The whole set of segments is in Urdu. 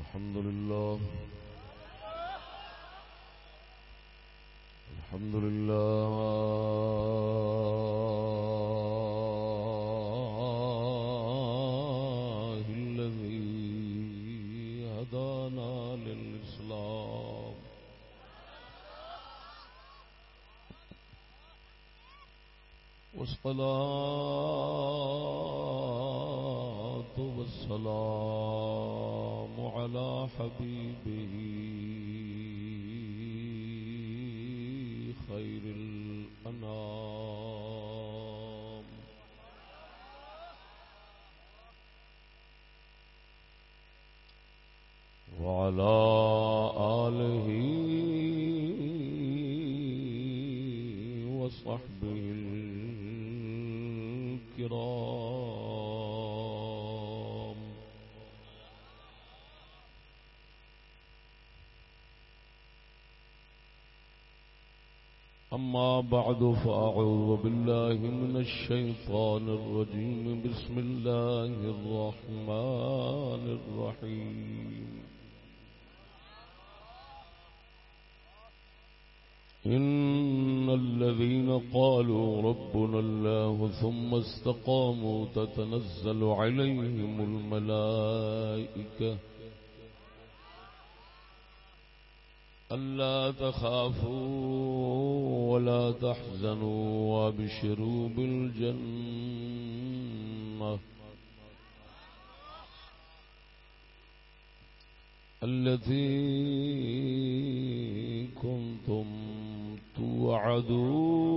الحمد لله. الحمد لله الذي هدانا للإسلام. والصلاة والسلام على حبيبه خير بعد فأعوذ بالله من الشيطان الرجيم. بسم الله الرحمن الرحيم. إن الذين قالوا ربنا الله ثم استقاموا تتنزل عليهم الملائكة. ألا تخافوا ولا تحزنوا وابشروا بالجنة. التي كنتم توعدون.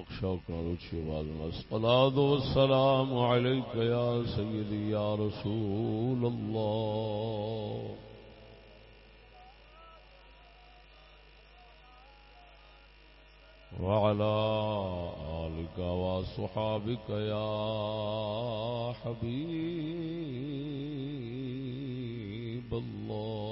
ذوق شوق روچی آواز میں الصلاة والسلام عليك يا سيدي يا رسول الله وعلى آلك وصحابك يا حبيب الله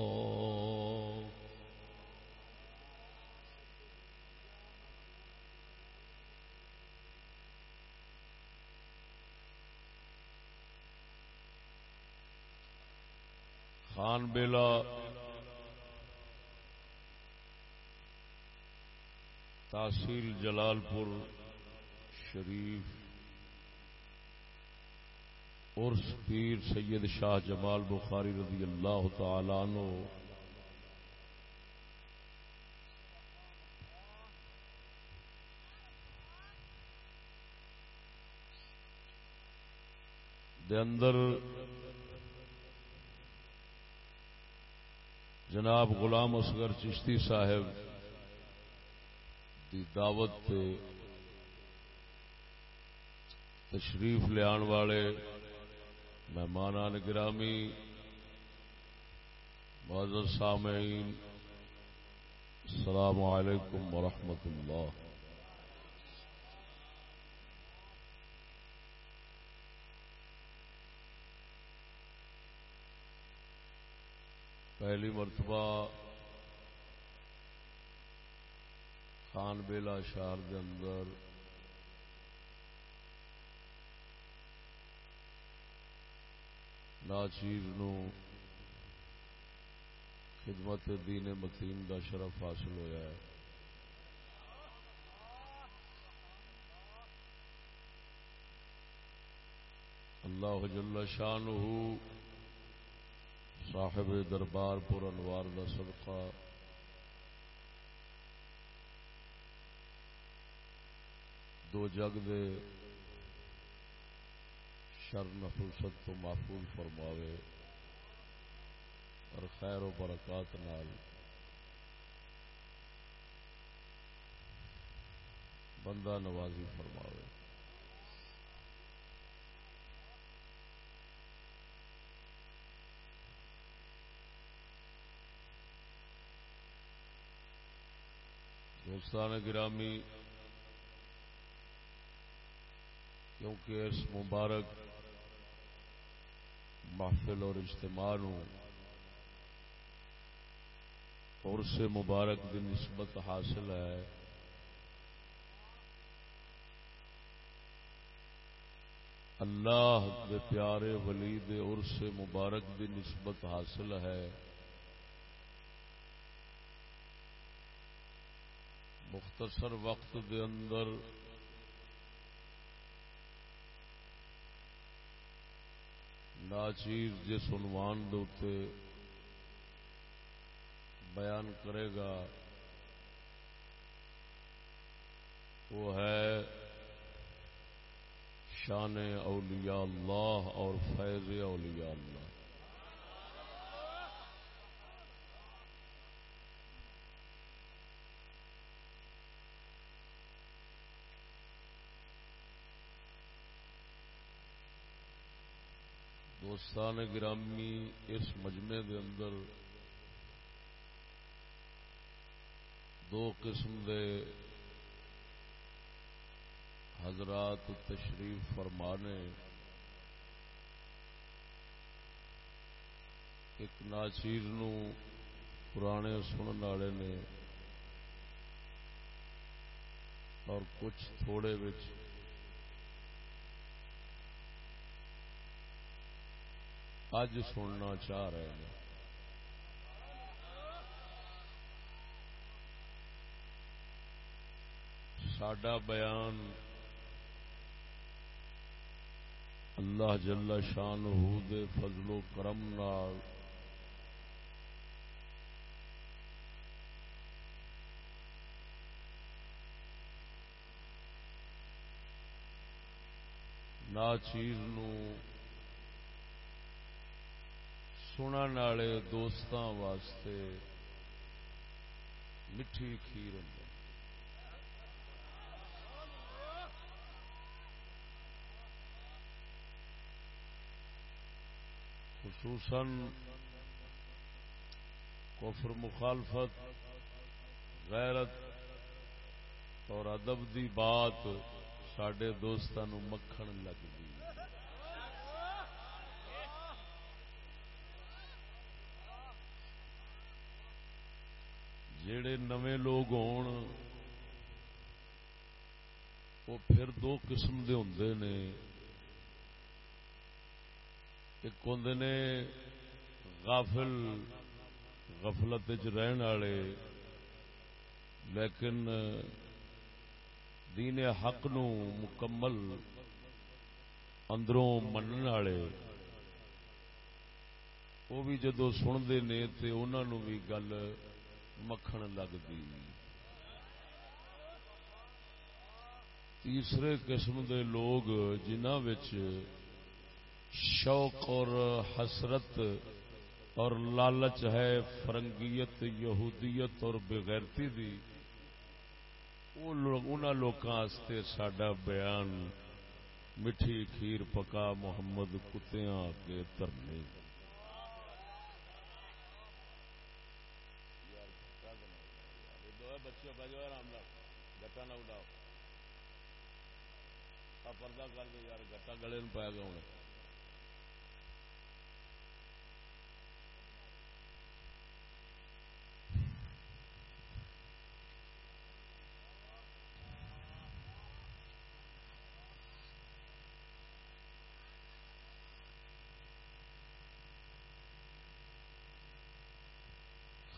خان بیلا تحصیل جلال پور شریف۔ عرس پیر سید شاہ جمال بخاری رضی اللہ تعالی عنہ۔ دے اندر جناب غلام اصغر چشتی صاحب دی دعوت تے تشریف لیا والے مہمانان گرامی، معذر سامعین، السلام علیکم ورحمۃ اللہ۔ پہلی مرتبہ خان بیلا شہر دے اندر ناچیر نو خدمت دین متین دا شرف حاصل ہویا ہے۔ اللہ جل شانہ صاحب دربار پور انوار دا صدقہ۔ دو جگ دے شر نفوست تو محفوظ فرماوے اور خیر و برکات نال بندہ نوازی فرماوے۔ دوستان گرامی، کیونکہ اس مبارک محفل اور اجتماع اور سے مبارک کی نسبت حاصل ہے، اللہ دے پیارے ولی دے اور سے مبارک دی نسبت حاصل ہے۔ مختصر وقت دے اندر ناچیر جس عنوان دے بیان کرے گا، وہ ہے شان اولیاء اللہ اور فیض اولیاء اللہ۔ دوستان گرامی، اس مجمے دے اندر دو قسم دے حضرات تشریف فرمانے۔ ایک ناچیر نو پرانے سنن والے نے اور کچھ تھوڑے بچ اج سننا چاہ رہے ہیں۔ ساڈا بیان اللہ جل شان دے فضل و کرم نال نا چیز نو سنن والے دوست واسطے میٹھی کھیر ہوں خصوصاً کفر مخالفت غیرت اور ادب دی بات سڈے دوستان مکھن لگتی جڑے نوے لوگ ہون، وہ پھر دو قسم دے ہوں نے۔ ایک ہوں نے غافل، غفلت وچ رہن والے، لیکن دین حق نو مکمل اندروں من والے۔ وہ بھی جدو سنتے نے تو انہوں بھی گل مکھن لگتی تیسرے قسم دے لوگ جنہ شوق اور حسرت اور لالچ ہے، فرنگیت، یہودیت اور بغیرتی دی ان لوگوں سڈا بیان مٹھی کھیر پکا محمد کتیاں کے ترنے۔ بچے بہ جاؤ آرام گٹا نہ اڈاؤ پردہ کر دو یار گٹا گلے پایا گا ہوں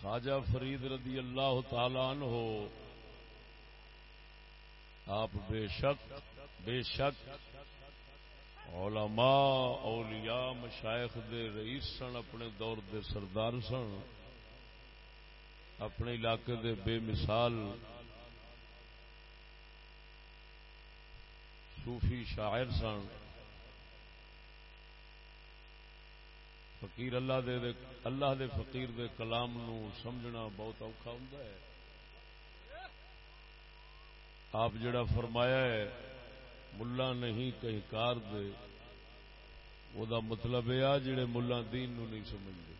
خواجہ فرید رضی اللہ تعالی عنہ، آپ بے شک بے شک علماء، اولیاء، مشائخ دے رئیس سن، اپنے دور دے سردار سن، اپنے علاقے دے بے مثال صوفی شاعر سن فقیر اللہ دے دے اللہ دے فقیر دے کلام نو سمجھنا بہت اوکھا ہوں ہے۔ آپ جڑا فرمایا ہے، ملا نہیں کہیں کار دے، وہ دا مطلب یہ جڑے ملا دین نو نہیں سمجھتے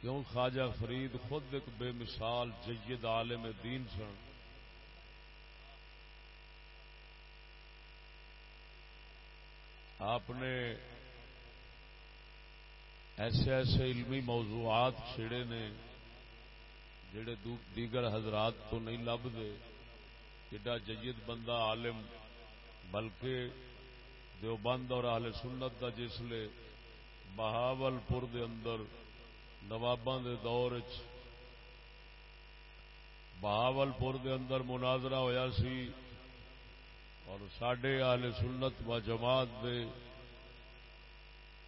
کیوں خواجہ فرید خود ایک بے مثال جید عالم دین سن؟ آپ نے ایسے ایسے علمی موضوعات چھڑے نے جڑے دیگر حضرات تو نہیں لبتے ایڈا جید بندہ عالم بلکہ دیوبند اور اہل سنت دا جسلے بہاول پور دے اندر نواباں دے دور بہاول پور دے اندر مناظرہ ہویا سی۔ اور سڈے آل سنت و جماعت دے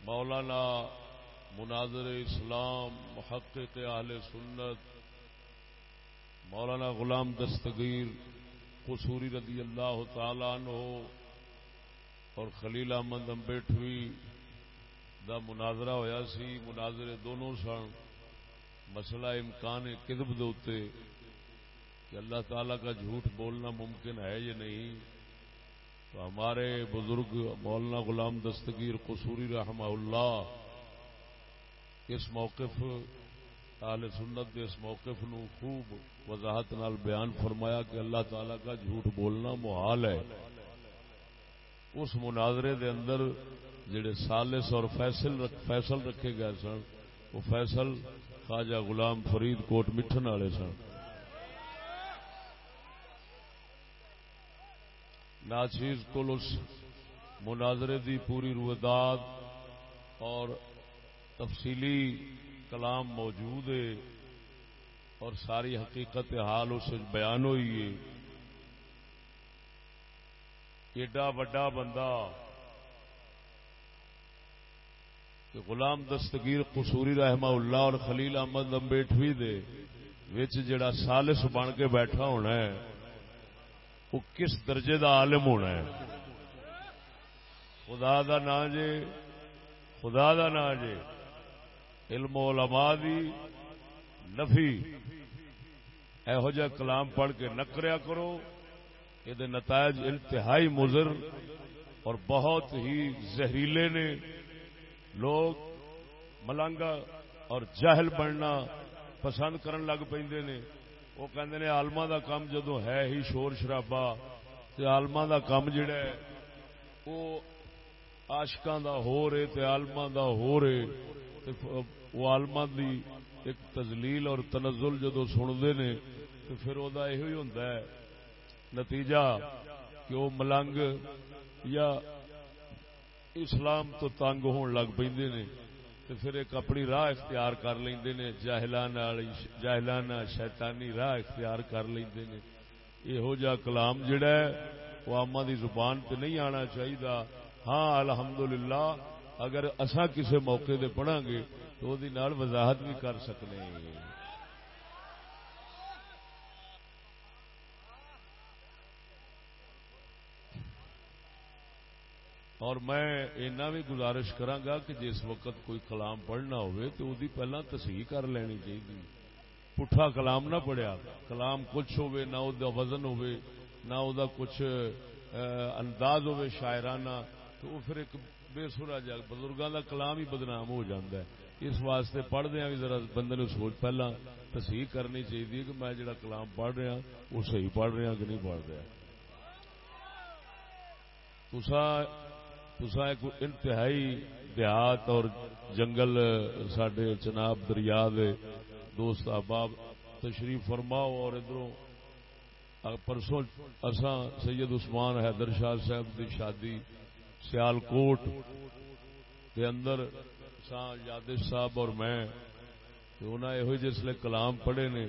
مولانا مناظر اسلام، محقق آل سنت، مولانا غلام دستگیر قصوری رضی اللہ تعالی عنہ اور خلیل احمد امبیٹوی دا مناظرہ ہویا سی۔ مناظرے دونوں سن۔ مسئلہ امکان کدب دوتے کہ اللہ تعالی کا جھوٹ بولنا ممکن ہے یا نہیں۔ تو ہمارے بزرگ مولانا غلام دستگیر قصوری رحمہ اللہ اس موقف اہل سنت کے اس موقف نو خوب وضاحت نال بیان فرمایا کہ اللہ تعالی کا جھوٹ بولنا محال ہے۔ اس مناظرے دے اندر جڑے سالس اور فیصل رکھ فیصل رکھے گئے سن، وہ فیصل خواجہ غلام فرید کوٹ مٹھن والے سن۔ ناچیز کو مناظرے دی پوری رویداد اور تفصیلی کلام موجود ہے اور ساری حقیقت حال اس بیان ہوئی ہے۔ ایڈا وڈا بندہ کہ غلام دستگیر قصوری رحمہ اللہ اور خلیل احمد امبیٹوی دے، وچ جڑا سالس بن کے بیٹھا ہونا ہے۔ وہ کس درجے دا عالم ہونا ہے؟ خدا دا نا جے، خدا دا نا جے، علم علماء دی نفی۔ یہو جہ کلام پڑھ کے نکریا کرو، یہ نتائج انتہائی مضر اور بہت ہی زہریلے نے۔ لوگ ملنگا اور جہل بننا پسند کرن لگ پہ وہ کہندے نے آلما دا کام جدو ہے ہی شور شرابا تے آلما دا کام جڑا ہے، وہ آشکاں دا ہو رہے تے آلما دا ہو رہے۔ تے وہ آلما دی ایک تزلیل اور تنزل جدو سنتے نے تو پھر وہ یہ ہے۔ نتیجہ کہ وہ ملنگ یا اسلام تو تنگ ہون لگ پہ تو پھر ایک اپنی راہ اختیار کر لیندے نے جاہلانہ شیطانی راہ اختیار کر لیندے نے۔ یہو جا کلام جڑا ہے، وہ آما دی زبان تے نہیں آنا چاہیے ہاں الحمدللہ، اگر اسا کسے موقع دے پڑھا گے تو دی نال وضاحت بھی کر سکنے۔ اور میں اینا بھی گزارش کرانگا کہ جس وقت کوئی کلام پڑھنا ہوئے تو وہ پہلا تصحیح کر لینی چاہیے۔ پٹھا کلام نہ پڑھیا، کلام کچھ ہوئے، نہ او وزن ہوئے، نہ او دا کچھ انداز ہوئے شاعرانہ، تو وہ پھر ایک بے سورا جا بزرگوں دا کلام ہی بدنام ہو جاتا ہے۔ اس واسطے پڑھ دیا بھی ذرا بندے نے سوچ پہلا تصحیح کرنی چاہیے کہ میں جڑا کلام پڑھ رہا ہاں، وہ صحیح پڑھ رہا ہاں کہ نہیں پڑھ رہا۔ تسا تسا ایک انتہائی دیہات اور جنگل سڈے چناب دریا دے دوست احباب، تشریف فرماؤ اور ادھر پرسوں اساں سید عثمان حیدر شاہ صاحب دی شادی سیال کوٹ کے اندر یادش صاحب اور میں انہیں یہ جسے کلام پڑھے نے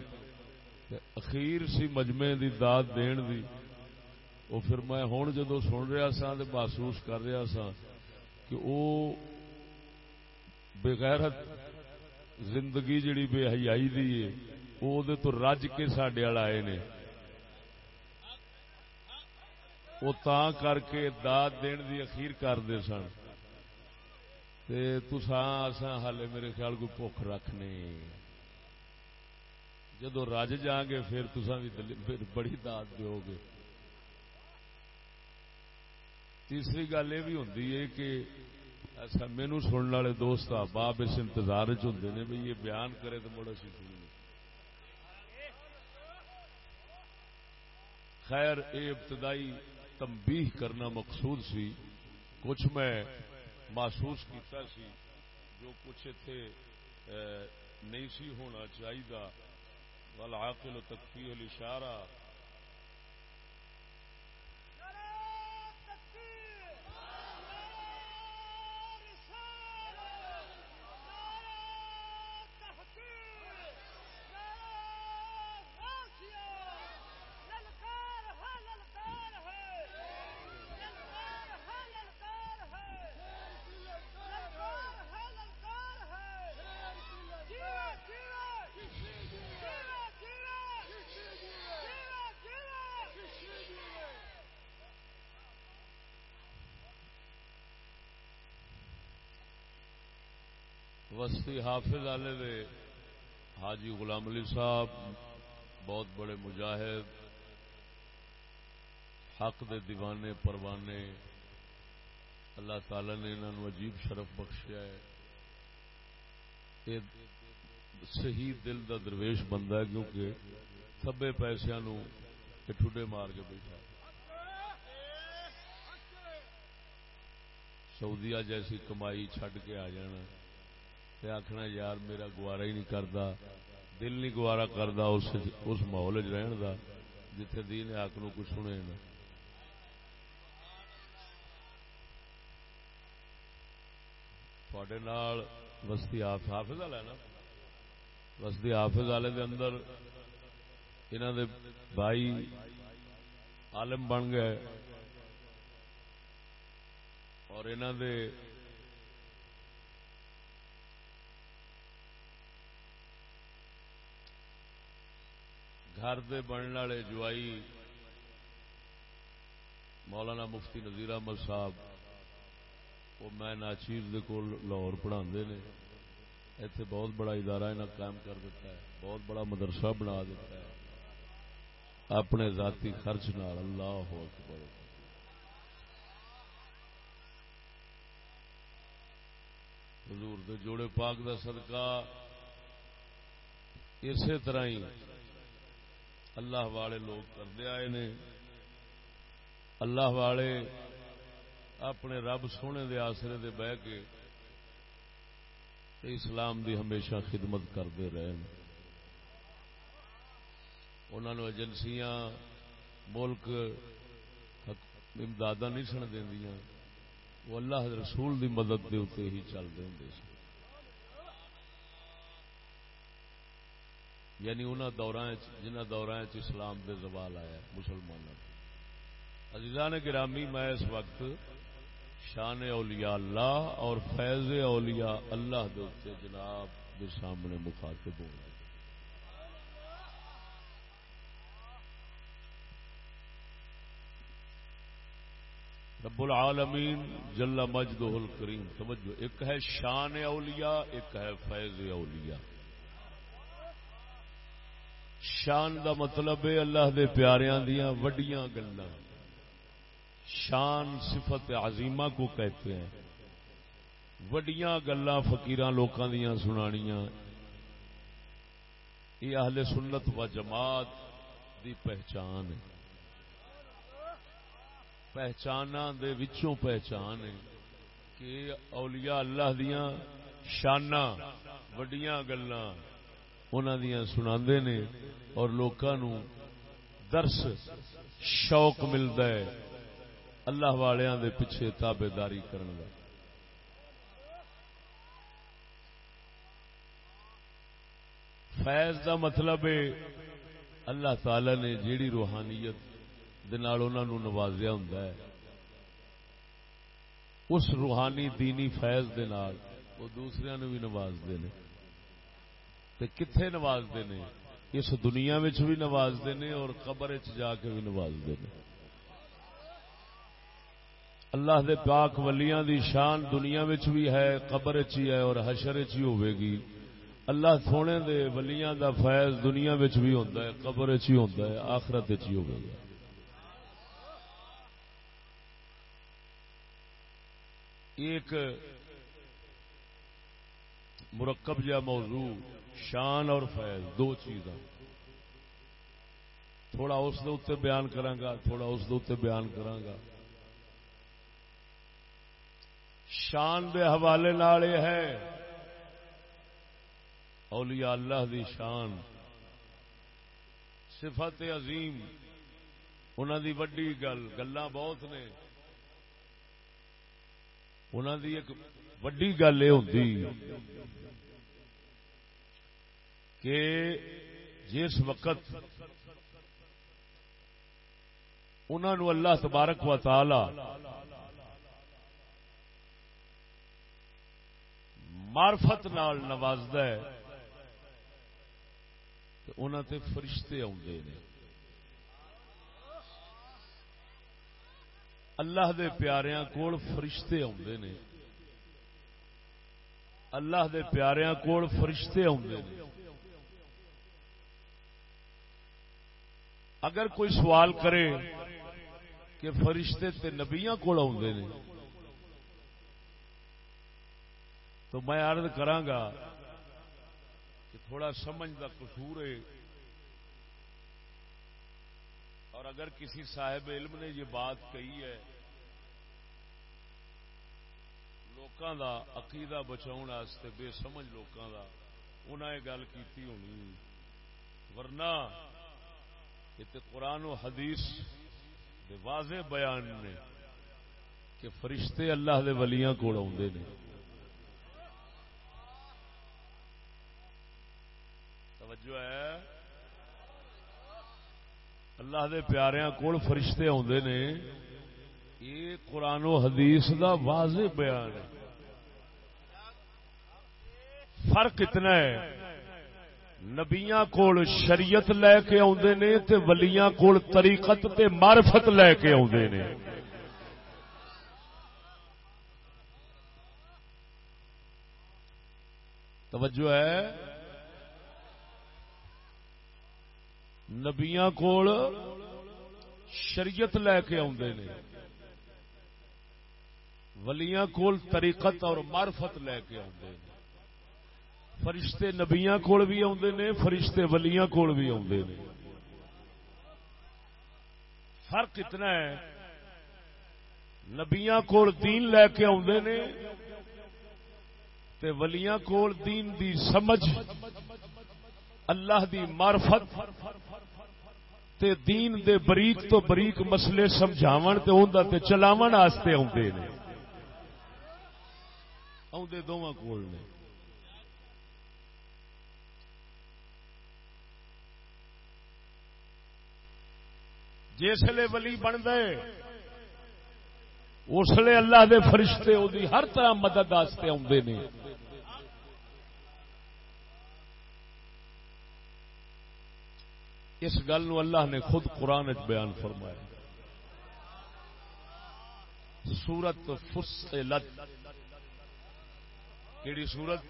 اخیر سی مجمے دی داد دین دی وہ پھر میں ہوں جدو سن رہا سا تو محسوس کر رہا سا کہ وہ بغیرت زندگی جڑی بے حیائی دی ہے وہ تو رج کے سڈے آئے نے۔ وہ کر کے داد دین دی اخیر کرتے سن۔ تسا ہالے میرے خیال کو بخ رکھنے جدو رج جا گے، پھر تسا بھی بڑی داد دو گے۔ تیسری گل یہ بھی ہوں کہ ایسا مینو سننے والے دوست باپ اس انتظار چند نے بھی یہ بیان کرے تو مڑا سی سنی۔ خیر اے ابتدائی تمبیح کرنا مقصود سی۔ کچھ میں محسوس کیتا سی جو کچھ اتنے نہیں سی ہونا چاہیے والعاقل تکفی الاشارہ وسطی حافظ والے دے، حاجی غلام علی صاحب، بہت بڑے مجاہد، حق دے دیوانے، پروانے، اللہ تعالی نے انہوں عجیب شرف بخشیا ہے۔ صحیح دل دا درویش بندہ ہے کیونکہ سبے پیسے ٹھڈے مار کے بیٹھا سعودیہ جیسی کمائی چھڈ کے آ جانا۔ آخنا یار میرا گوارا ہی نہیں کرتا دل نہیں گوارا کرتا اس ماحول چ رہن کا جتھے دین آک نو کچھ سنے نا وسطی حافظ والا ہے نا؟ وسطی حافظ والے دے اندر انہوں دے بھائی عالم بن گئے اور انہوں دے گھر دے بننے والے جوائی، مولانا مفتی نظیر احمد صاحب، وہ میں ناچیز کو لاہور پڑھا نے۔ اتنے بہت بڑا ادارہ انہیں قائم کر دیتا ہے، بہت بڑا مدرسہ بنا دیتا ہے۔ اپنے ذاتی خرچ نال اللہ ہو حضور دے جوڑے پاک دا صدقہ، اسی طرح ہی اللہ والے لوگ کرتے آئے نے۔ اللہ والے اپنے رب سونے دے آسرے دے بہ کے اسلام دی ہمیشہ خدمت کرتے رہے۔ انہوں ایجنسیاں ملک امداد نہیں سن دیا وہ اللہ رسول دی مدد دے اتنے ہی چلتے ہوں سن یعنی ان دوران جنہ دوران اسلام دے زوال آیا مسلمانوں عزیزان گرامی، میں اس وقت شان اولیاء اللہ اور فیض اولیاء اللہ دے جناب کے سامنے مخاطب ہوں۔ رب العالمین جل مجدہ الکریم، توجہ، ایک ہے شان اولیاء، ایک ہے فیض اولیاء۔ شان دا مطلب ہے اللہ دے پیاریاں دیاں وڈیاں گلاں۔ شان صفت عظیمہ کو کہتے ہیں۔ وڈیاں گلاں فقیراں لوکاں دیاں سنانیاں۔ یہ اہل سنت و جماعت دی پہچان ہے۔ پہچانا دے وچوں پہچان ہے کہ اولیاء اللہ دیاں شاناں وڈیاں گلاں۔ انہوں سنا نے اور لوگوں درس شوق ملتا ہے اللہ والوں دے پیچھے تابے داری کرنے فیض دا مطلب ہے اللہ تعالی نے جیڑی روحانیت نوازیا ہوں اس روحانی دینی فیض دے نال وہ دوسرے نو بھی نوازتے ہیں کتنے نوازتے ہیں اس دنیا بھی نوازتے ہیں اور قبر جا کے بھی نوازتے ہیں اللہ دے پاک ولیاں دی شان دنیا بھی ہے، قبر چی ہے اور حشر چی ہوے گی۔ اللہ سونے دے ولیاں دا فیض دنیا بھی ہوتا ہے، قبر چی ہوتا ہے، آخرت چی ہوے گا ایک مرکب جا موضوع شان اور فیض، دو چیزاں۔ تھوڑا اس دے بیان کرانگا تھوڑا اس دے بیان کرانگا شان دے حوالے نال ہے، اولیاء اللہ دی شان، صفت عظیم انہوں دی وڈی گل گلا بہت نے۔ انہوں دی ایک وڈی گل یہ ہوتی کہ جس وقت انہوں نے اللہ تبارک و تعالی مارفت نال نوازد انہوں تے فرشتے آدھے نے۔ اللہ دے پیاریاں کول فرشتے آدھے نے۔ اللہ دے پیاریاں کول فرشتے آدھے نے۔ اگر کوئی سوال کرے کہ فرشتے تے نبیاں کول آدھے نے، تو میں عرض کرانگا کہ تھوڑا سمجھ کا قصور ہے۔ اور اگر کسی صاحب علم نے یہ بات کہی ہے، لوکاں دا عقیدہ بچاؤ بے سمجھ لوکاں دا انہیں گل کیتی ہونی۔ ورنہ یہ قرآن و حدیث دے واضح بیان نے کہ فرشتے اللہ دے ولیاں کول آدھے نے۔ توجہ ہے۔ اللہ دے پیاریاں کول فرشتے آدھے نے۔ یہ قرآن و حدیث دا واضح بیان ہے۔ فرق اتنا ہے نبیاں کول شریعت لے کے آدھے نے تے ولیاں کول طریقت تے معرفت لے کے آدھے نے۔ توجہ ہے۔ نبیاں کول شریعت لے کے آدھے نے۔ ولیاں کول طریقت اور معرفت لے کے آدھے نے۔ فرشتے نبیاں کول بھی آدھے نے، فرشتے ولیاں کول بھی آدھے نے۔ فرق اتنا ہے، نبیاں کول دین لے کے آدھے نے تے ولیاں کول دین دی سمجھ، اللہ دی معرفت تے دین دے بریک تو بریک مسئلے سمجھاون تے اوندا تے چلاون واسطے اوندے نے۔ اوندے دوواں کول نے۔ جسے ولی بن دے اس لیے اللہ دے فرشتے وہ ہر طرح مدد واسطے آتے نے۔ اس گل اللہ نے خود قرآن بیان فرمایا۔ سورت فصلت۔ کیڑی سورت؟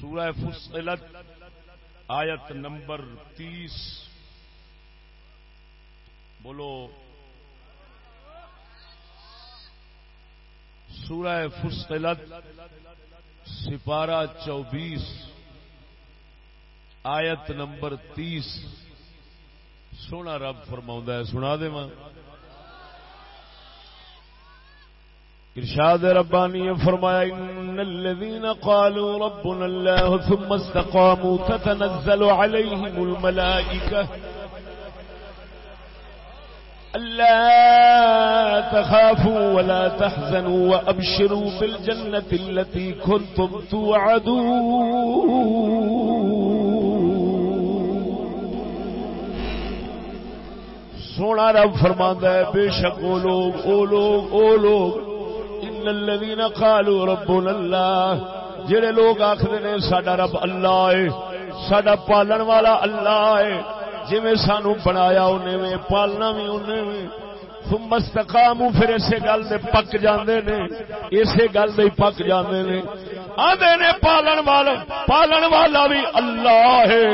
سورہ فصلت، آیت نمبر تیس۔ بولو۔ سورہ فصلت، سپارہ چوبیس، آیت نمبر تیس۔ سونا رب فرما ہے، سنا دے ماں ارشاد ربانی فرمایا، ان الذين قالوا ربنا الله ثم استقاموا تتنزل عليهم الملائكه الا تخافوا ولا تحزنوا وابشروا بالجنه التي كنتم توعدون. سونا رب فرما ہے، بے شک وہ لوگ او لوگ او لوگ۔ ان الذين قالوا ربنا الله۔ جڑے لوگ آخر نے، ساڈا رب اللہ ہے، ساڈا پالن والا اللہ ہے۔ جویں سانو بنایا انہیں پالنا بھی انہیں میں مستقام پھر اسی گل دے پک جاندے نے۔ اسی گل دے پک جاندے نے۔ آدھے نے پالن والا پالن والا بھی اللہ ہے۔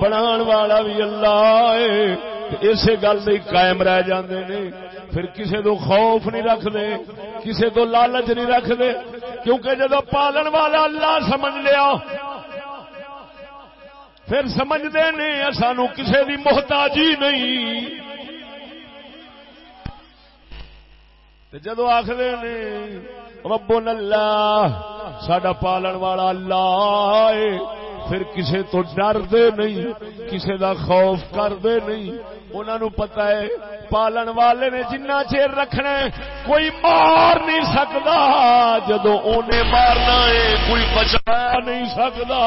بنان والا بھی اللہ ہے۔ اسی گل دے قائم رہ جاندے نے۔ پھر کسے تو خوف نہیں رکھتے کسے تو لالچ نہیں رکھتے کیونکہ جدو پالن والا اللہ سمجھ لیا پھر سمجھتے نہیں سانو کسے دی محتاجی نہیں۔ جدو آخر نے رب اللہ سڈا پالن والا اللہ پھر کسے تو ڈر نہیں، کسے دا خوف کر دے نہیں انہوں پتا ہے پالن والے نے جنہ چیر رکھنا ہے کوئی مار نہیں سکتا جدو انہیں مارنا ہے کوئی بچا نہیں سکتا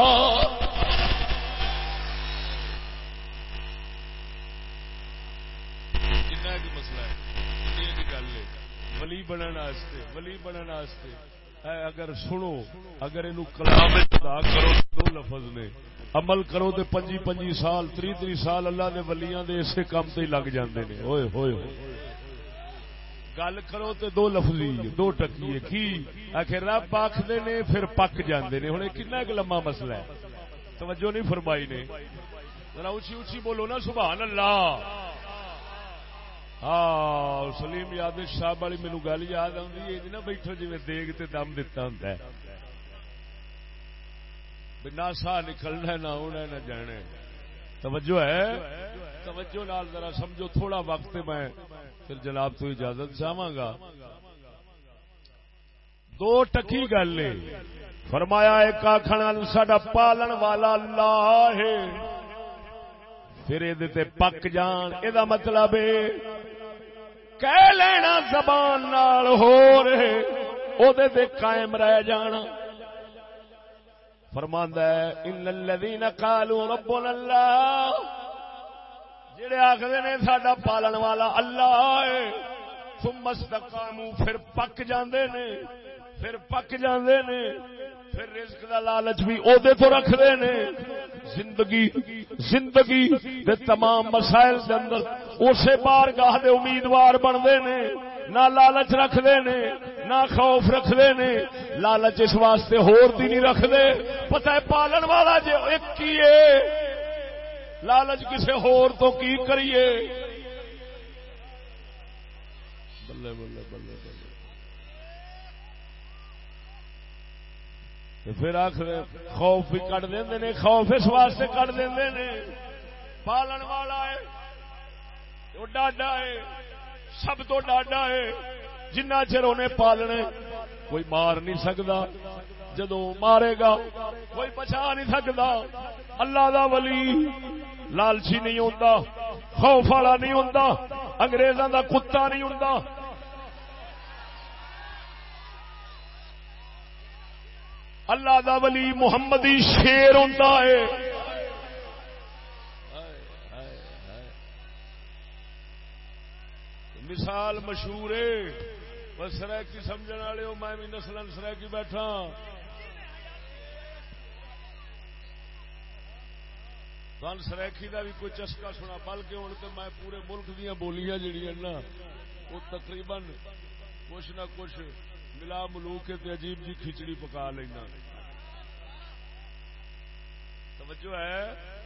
ولی بننے ولی بننے اگر سنو، اگر یہ کلام ادا کرو دو لفظ نے۔ عمل کرو تو پنجی پنجی سال، تری تری سال اللہ دے ولیاں دے اسے کام تے لگ جاندے نے۔ ہوئے ہوئے۔ گل کرو تو دو لفظی، دو ٹکیے کی؟ آخر رب آخر نے، پھر پک جاندے نے۔ ہوں کنا ایک لما مسئلہ ہے۔ توجہ نہیں فرمائی نے۔ ذرا اچھی اچھی بولو نا، سبحان اللہ۔ ہاں سلیم یاد صاحب والی مینو گل یاد آئی نا بیٹھو جی دیگ تے دم دتا ہوں نہ سا نکلنا نہ ہونا نہ جانا توجہ ہے توجہ نال ذرا سمجھو تھوڑا وقت میں پھر جناب تو اجازت چاہوں گا دو ٹکی گل فرمایا ایک آخر سڈا پالن والا اللہ ہے پھر یہ پک جان یہ مطلب کہہ لینا زبان نال ہو رہے او دے دے قائم رہ جانا۔ فرماندا ہے، ان الذين قالوا ربنا الله جڑے آکھدے نے، ساڈا پالن والا اللہ ہے ثم استقاموا، پھر پک جاندے نے، پھر پک جاندے نے، پھر رزق دا لالچ بھی او دے تو رکھ دے نے۔ زندگی زندگی دے تمام مسائل دے اندر اسے بار گاہ دے امیدوار بن دے نے، نہ لالچ رکھ دے نے، نہ خوف رکھ دے نے۔ لالچ اس واسطے ہور دی نہیں رکھ دے پتہ ہے پالن والا جے ایک کیے لالچ کسے ہور تو کی کریے؟ بلے بلے بلے بلے۔ پھر آخر خوف بھی کٹ دے خوف اس واسطے کٹ دے پالن والا ہے۔ ڈاڈا ہے۔ سب تو ڈاڈا ہے۔ جنہ چر انہیں پالنے، کوئی مار نہیں سکتا۔ جدو مارے گا، کوئی بچا نہیں سکتا۔ اللہ دا ولی لالچی نہیں ہوتا خوف والا نہیں ہوتا انگریزوں دا کتا نہیں ہوتا اللہ دا ولی محمدی شیر ہوتا ہے۔ مثال مشہور ہے۔ سرکی سمجھ والے ہو، میں بھی نسل سرکی بیٹھا۔ تن سرکی کا بھی کوئی چسکا سنا، بلکہ ہوں تو میں پورے ملک دیا بولیاں جہیا نا وہ تقریباً کچھ نہ کچھ ملا ملو کے عجیب جی کھچڑی پکا لینا۔ توجہ ہے۔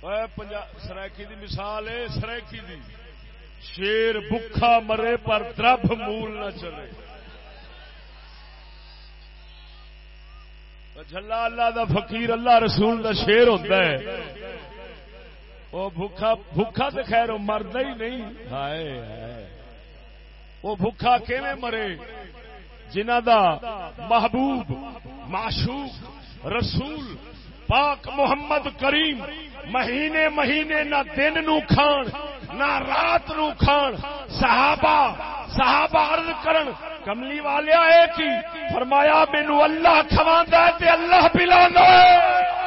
سرائکی دی مثال ہے سرائکی دی شیر بکھا مرے پر درب مول نہ چلے جلا اللہ دا فقیر اللہ رسول دا شیر ہوتا ہے وہ بھوکا بھوکا تو خیر مرد ہی نہیں ہائے وہ بھوکا کیویں مرے جنہ دا محبوب معشوق رسول پاک محمد کریم مہینے مہینے نہ دن نو کھان، نہ رات نو کھان۔ صحابہ صحابہ عرض کرن، کملی والیا ہے کی، فرمایا مینو اللہ کھواندا ہے تے اللہ پلاندا ہے۔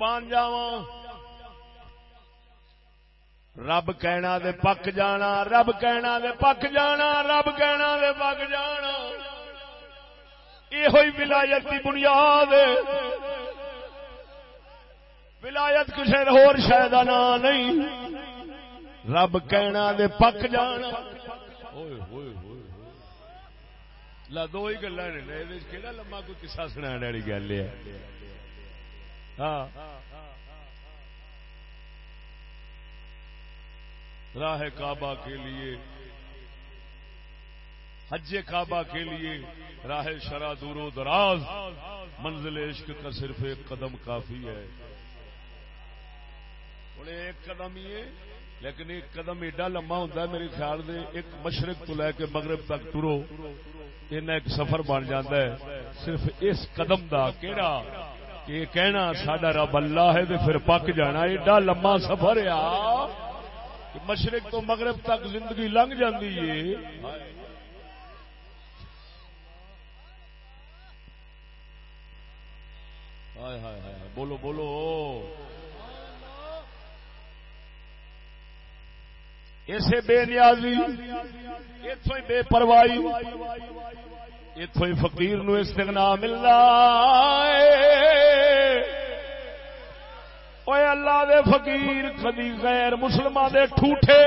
قربان جاواں۔ رب کہنا دے پک جانا، رب کہنا دے پک جانا، رب کہنا دے پک جانا۔ یہ ولایت کی بنیاد ولایت کسی ہور شاید نام نہیں۔ رب کہنا دے پک جانا۔ لا دو ہی گلا کہڑا لما کوئی کسا سنا والی گل ہے؟ ہاں۔ راہ کعبہ کے لیے، حج کعبہ کے لیے راہ شرا دور و دراز، منزل عشق کا صرف ایک قدم کافی ہے۔ ایک قدم ہی لیکن ایک قدم ایڈا لما ہوتا ہے میرے خیال دے، ایک مشرق تو لے کے مغرب تک ٹرو ایک سفر بن جاتا ہے۔ صرف اس قدم دا کیڑا؟ کہ کہنا ساڈا رب اللہ ہے تو پھر پک جانا، ایڈا لما سفر ہے مشرق تو مغرب تک زندگی لنگ جاتی ہے۔ بولو بولو۔ اسے بے نیازی اتو ہی بے پرواہی اتو ہی فقیر نو استغنا ملنا اے اللہ دے فقیر، کدی غیر مسلمان دے ٹھوٹے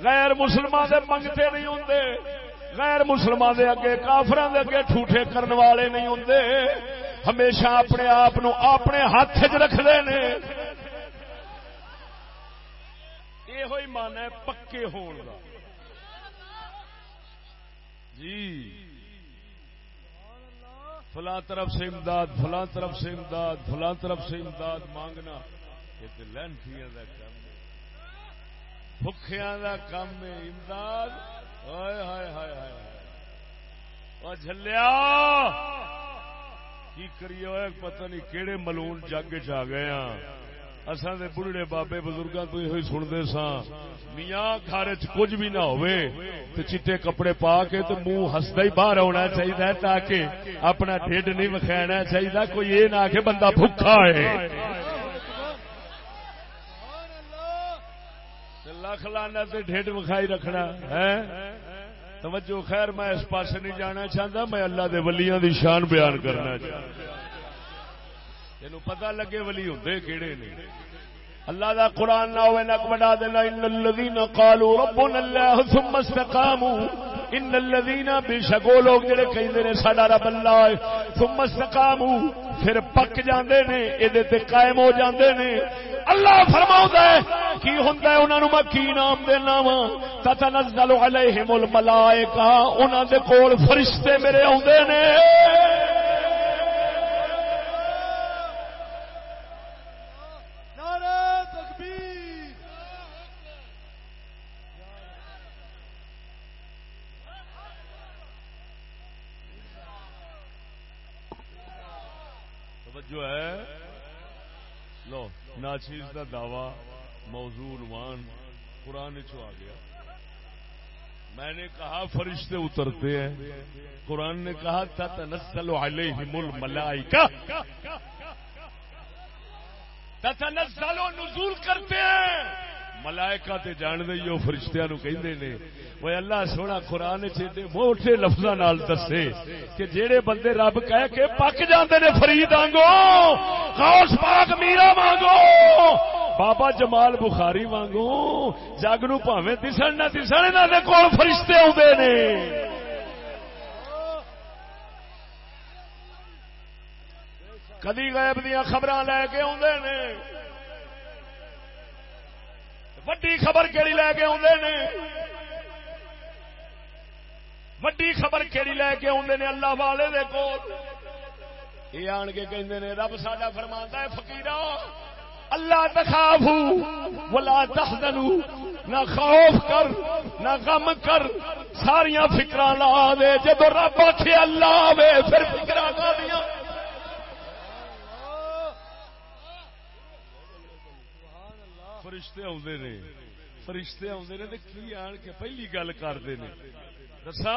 غیر مسلمان دے منگتے نہیں ہوں غیر مسلمان دے اگے کافران دے اگے ٹھوٹے کرنے والے نہیں ہوں ہمیشہ اپنے آپ اپنے ہاتھ چ رکھتے ہیں یہ من ہے پکے ہون کا جی۔ فلاں طرف سے امداد، فلاں طرف سے امداد، فلاں طرف سے امداد مانگنا، یہ تو لینٹیاں کا کام ہے۔ بخیا کا کام ہے، امداد۔ ہائے ہائے ہائے ہائے جلیا کی کریے؟ پتہ نہیں کہڑے ملون جگ چ آ گئے ہاں۔ اصا دے بڑھڑے بابے بزرگوں تو یہ سنتے سا میاں گھر کچھ بھی نہ ہوئے تو چٹے کپڑے پا کے تو منہ ہستا ہی باہر آنا چاہیے تاکہ اپنا ڈیڈ نہیں وکھانا چاہیے کوئی یہ نہ آ بندہ بھوکا ہے۔ لکھ لانا تو ڈیڈ وکھائی رکھنا، ہے؟ توجہ، خیر، میں اس پاس نہیں جانا چاہتا میں اللہ دے ولیاں دی شان بیان کرنا چاہتا تین پتا لگے ولی ہوں کہڑے نے۔ اللہ دا قرآن نہ ہوئے نک بڑا دینا ان الذین قالوا ربنا اللہ ثم استقاموا۔ ان الذین بے شک وہ لوگ جڑے کہندے نے، ساڈا رب اللہ ہے، ثم استقاموا۔ پھر پک جاندے نے اے تے قائم ہو جاندے نے۔ اللہ فرماؤندا ہے، کی ہوندا ہے؟ انہاں نو میں کی نام دینا وا؟ تتنزل علیہم الملائکہ، انہاں دے کول فرشتے میرے اوندے نے۔ لو، ناچیز کا دعوی، موضوع عنوان قرآن چ آ گیا۔ میں نے کہا، فرشتے اترتے ہیں۔ قرآن نے کہا تھا تنسل علیہم الملائکہ۔ تتنزل و نزول کرتے ہیں۔ ملائکہ تے جان دے جو فرشتیاں نو کہندے نے وہ اللہ سونا قرآن چیتے موٹے لفظاں نال دسے کہ جیڑے بندے رب کہہ کے پک جاندے نے فرید آنگو، غوث پاک میرا مانگو، بابا جمال بخاری وانگو جگ نو پاویں دسن نہ دسن انہاں دے کول فرشتے اوندے نے۔ کدی غیب دیاں خبراں لے کے اوندے نے۔ وڈی خبر کہڑی لے کے آدھے نے؟ وڈی خبر کہڑی لے کے آدھے نے اللہ والے دے کول؟ یہ آن کے کہندے نے، رب ساڈا فرماندا ہے، فقیرا، اللہ تخاف ولا تحزنوا نہ خوف کر، نہ غم کر، ساریاں فکر لا دے جب رب آخے اللہ آوے، پھر فکر کا دیا فرشتے آدھے نے فرشتے آدھے نے کی آن کے پہلی گل کرتے ہیں دسا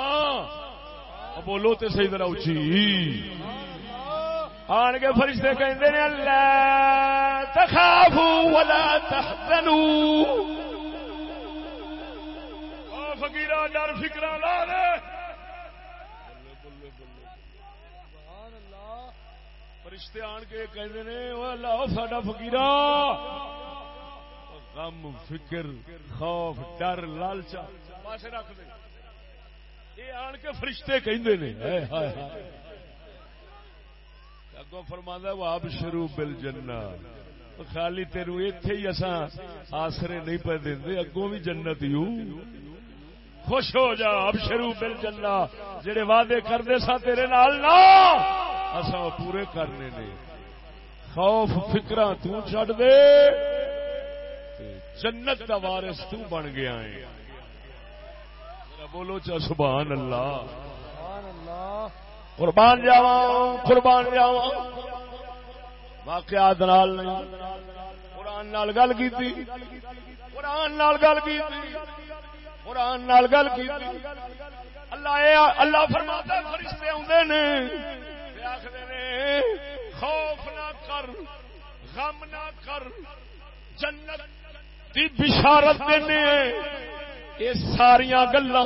بولو تو صحیح طرح اچھی آن کے فرشتے کہتے ہیں اللہ تخافو ولا تحزنو فقیرہ ڈر فکرہ لا دے فرشتے آن کے کہتے ہیں اللہ ساڈا فقیرہ غم، فکر، خوف، ڈر، لالچا۔ پاسے رکھ دے۔ یہ آن کے فرشتے کہندے نے۔ اگوں فرما وہ آپ شروع بل جنا خالی تیرو اتے ہی اصا آسرے نہیں پہ دے اگوں بھی جنت یو خوش ہو جا اب شروع بل جنا جڑے وعدے کرتے سا تیرے نال نہ اصا پورے کرنے نے۔ خوف فکر تڈ دے۔ جنت کا وارس تو بن گیا ہے۔ بولو چا سبحان اللہ۔ سبحان اللہ قربان جاوا قربان جاوا واقعات نال نہیں۔ قرآن نال گل کی قرآن نال گل کی قرآن نال گل کی اللہ اے اللہ فرماتا ہے، فرشتے اوندے نے۔ تے آدھے نے، خوف نہ کر، غم نہ کر، جنت دی بشارت دینے یہ ساریا گلا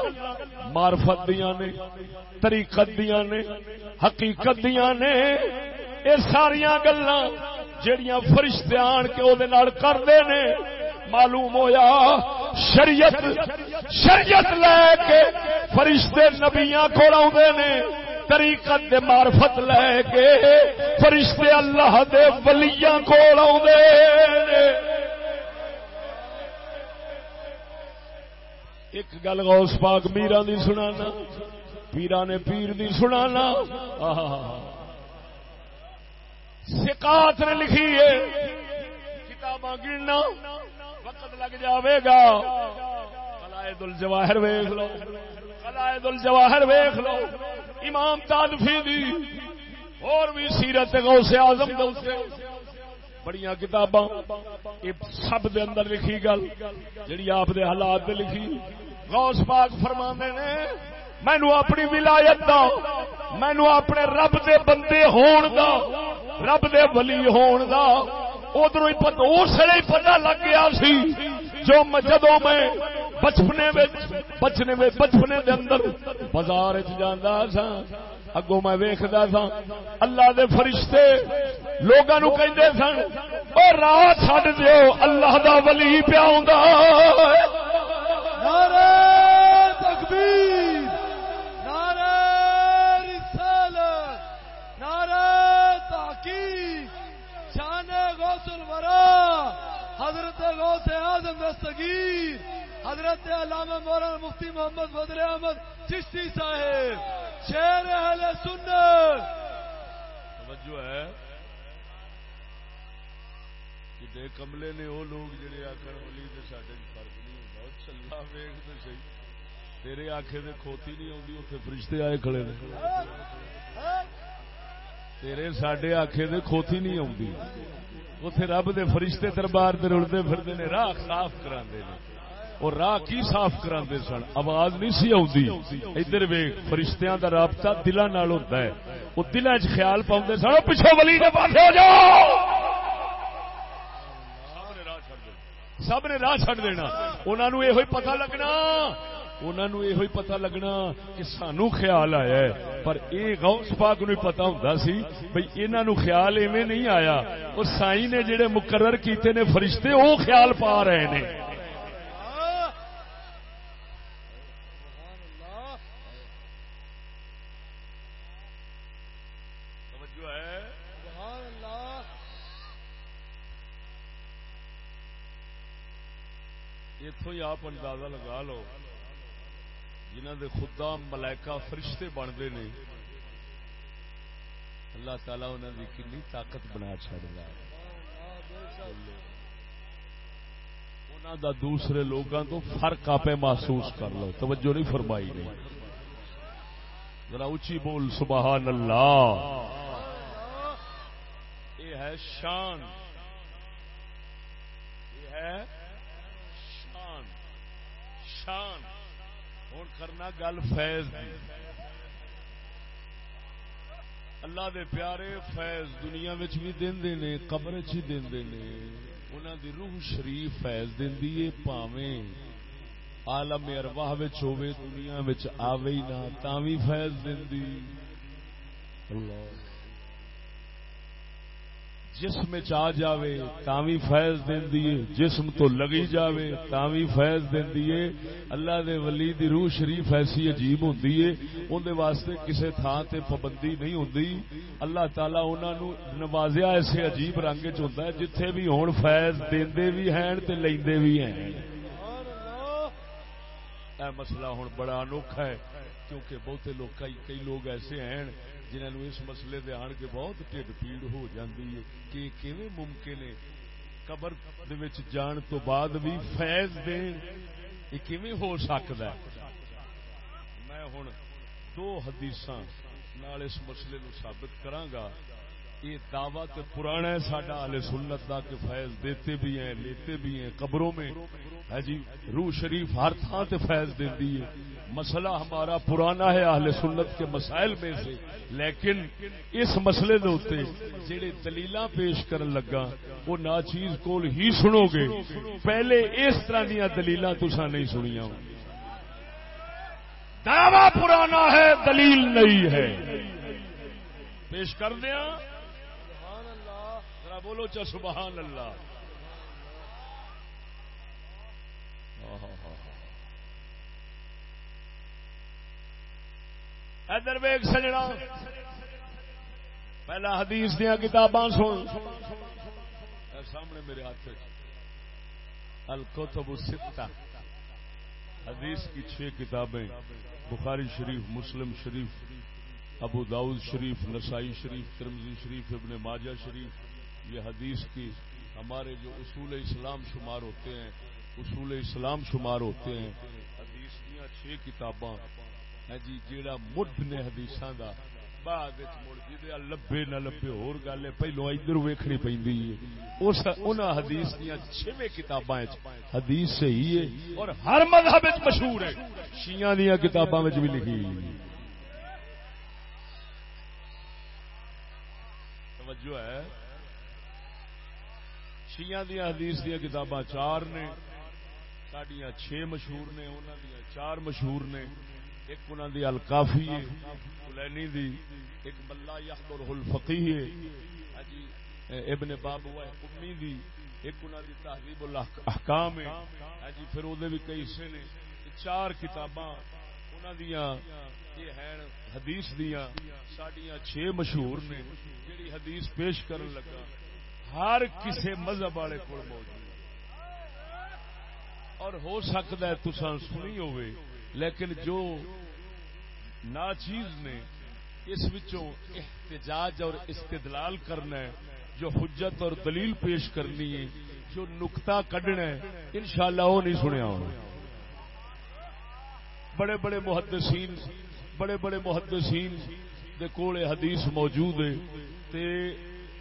مارفت دیا نے، طریقت دیا نے، حقیقت دیا نے۔ یہ ساریا گلا جڑیاں فرشتے آن کے وہ کرتے نے۔ معلوم ہویا شریعت شریعت لے کے فرشتے نبیاں کو نے۔ طریقت دے معرفت لے کے فرشتے اللہ دے ولیاں کو ایک گل غوث پاک میرا دی سنانا پیرا نے پیر دی سنانا۔ سکات نے لکھی ہے۔ کتاباں گننا۔ وقت لگ جاوے گا۔ قلائد الجواہر ویخ لو۔ قلائد الجواہر ویخ لو۔ امام تادفی دی۔ اور بھی سیرت غوث اعظم دوسرے بڑیاں کتاباں سب دے اندر لکھی گل جڑی آپ دے حالات دے لکھی۔ غوث پاک فرما نے مینو اپنی ولایت دا مینو اپنے رب دے بندے ہون دا، رب دے ولی ہون دا۔ ادھر ہی پتہ اس ہی پتہ لگ گیا سی، جو جدو میں بچپنے بچنے بچپنے دے اندر بازار چ جانا سا اگوں میں ویختا سا اللہ دے فرشتے لوگوں نو کہندے سن اور راہ چھڈ دیو، اللہ دا ولی پیا نعرہ تکبیر، نعرہ رسالت، نعرہ تحقیق۔ شان غوث الورا حضرت غوث اعظم دستگیر۔ حضرت علامہ مولانا مفتی محمد بدر احمد چشتی صاحب شیر اہل سنت۔ توجہ ہے۔ کہ کملے نے وہ لوگ جڑے آخر ولی تو سڈے فرق نہیں ہوتا چلا ویگ تو سی تیرے آخے دے کھوتی نہیں آتی اتنے فرشتے آئے کھڑے نے۔ تیرے سڈے آخے دے کھوتی نہیں آتی اتے رب دے فرشتے دربار سے رلتے پھرتے نے، راہ صاف کرا اور راہ کی صاف کرا سن؟ آواز نہیں سی آتی ادھر ویگ فرشتیاں دا رابطہ دلان ہوتا ہے۔ وہ دلان چ خیال پاؤں سن پچھو بلی کے پاس ہو جاؤ! سب نے راہ چڈ دینا۔ انہوں یہ پتا لگنا۔ انہوں یہ پتا لگنا کہ سانو خیال آیا ہے۔ پر یہ غوث پاک نو پتا ہوں سی بھائی انہوں خیال ایویں نہیں آیا۔ اور سائی نے جڑے مقرر کیتے نے فرشتے وہ خیال پا رہے ہیں ہی آپ اندازہ لگا لو جنہ دے خدا ملائکہ فرشتے بنتے نے، اللہ تعالی انہوں دی کنی طاقت بنا چڑ دا دوسرے لوگوں تو فرق آپ محسوس کر لو، توجہ نہیں فرمائی نہیں ذرا اچھی بول، سبحان اللہ۔ یہ ہے شان یہ ہے شان ہوں کرنا گل فیض اللہ دے پیارے، فیض دنیا بھی دے نے، قبر چ دے نے۔ انہوں دی روح شریف فیض دینی پاویں عالم ارواح ہوے دنیا آوے ہی نہ تاوی فیض دینی اللہ۔ جسم آ جاوے، تاوی فیض دیندی جسم تو لگی جاوے، تاوی فیض دیندی اللہ دے ولی دی روح شریف ایسی عجیب ہوندی ہے، اون دے واسطے کسے تھان تے پابندی نہیں ہوندی۔ اللہ تعالی انہاں نو نوازیا ایسے عجیب رنگ وچ ہوندا ہے، جتھے بھی ہون فیض دیندے بھی ہیں تے لیندے بھی ہیں اے مسئلہ ہن بڑا انوکھا ہے، کیونکہ بہتے لوگ کئی لوگ ایسے ہیں جنہوں اس مسئلے دے آن کے بہت ٹھڈ پیڑ ہو جاتی ہے کہ کیویں ممکن ہے قبر جان تو بعد بھی فیض دین؟ یہ کیویں ہو سکتا ہے؟ میں ہوں دو حدیث اس مسئلے نو ثابت کراگا یہ دعوی تو پرانا ہے سڈا آل سنت کا کہ فیض دیتے بھی ہیں، لیتے بھی ہیں، قبروں میں۔ ہے جی روح شریف ہر تھان سے فیض دیتی ہے۔ مسئلہ ہمارا پرانا ہے، اہل سنت کے مسائل میں سے۔ لیکن اس مسئلے کے جڑے دلیل پیش کرن لگا وہ نا چیز کو ہی سنو گے۔ پہلے اس طرح دیا دلیل تسا نہیں سنیا دعوی پرانا ہے، دلیل نہیں ہے۔ پیش کر دیا بولو چا سبحان اللہ۔ ادھر ویگ سجنا۔ پہلا حدیث دیا کتاباں سن۔ سامنے میرے ہاتھ الکتب الستہ۔ حدیث کی چھ کتابیں۔ بخاری شریف، مسلم شریف، ابو داؤد شریف، نسائی شریف ترمزی شریف، ابن ماجہ شریف۔ یہ حدیث کی ہمارے جو اصول اسلام شمار ہوتے ہیں، اصول اسلام شمار ہوتے ہیں۔ حدیث دیا چھ کتاباں۔ جی جیڑا مڈ نے حدیث دا بعد وچ مڑ جی لبے نہ لبے، ہور گل ہے، پہلو ادھر ویکھنی پیندی ہے۔ اس انہاں حدیث دیاں چھویں کتاباں وچ حدیث صحیح ہے اور ہر مذہب وچ مشہور ہے۔ شیعہ دیاں کتاباں وچ بھی لکھی توجہ ہے۔ شیعہ دیاں حدیث دیاں کتاباں چار نے، ساڈیاں چھ مشہور نے، انہاں دیاں چار مشہور نے۔ ایک انہوں دی الکافی کلینی دی، ایک ملا یحضر الفقی ہے ہاں جی، ابن باب امی دی، ایک انہوں دی تہذیب الاحکام ہے ہاں جی پھر وہ بھی کئی حصے نے، چار کتاباں انہوں دیا یہ ہیں حدیث دیا سڈیا چھ مشہور نے، جیڑی حدیث پیش کرن لگا، ہر کسے مذہب والے کو موجود اور ہو سکتا ہے تسان سنی ہوئے لیکن جو ناچیز نے اس وچوں احتجاج اور استدلال کرنا ہے، جو حجت اور دلیل پیش کرنی ہے، جو نکتا کڈنا ہے، انشاءاللہ وہ نہیں سنیا ہونا۔ بڑے بڑے محدثین، بڑے بڑے محدثین دے کول حدیث موجود ہے، تے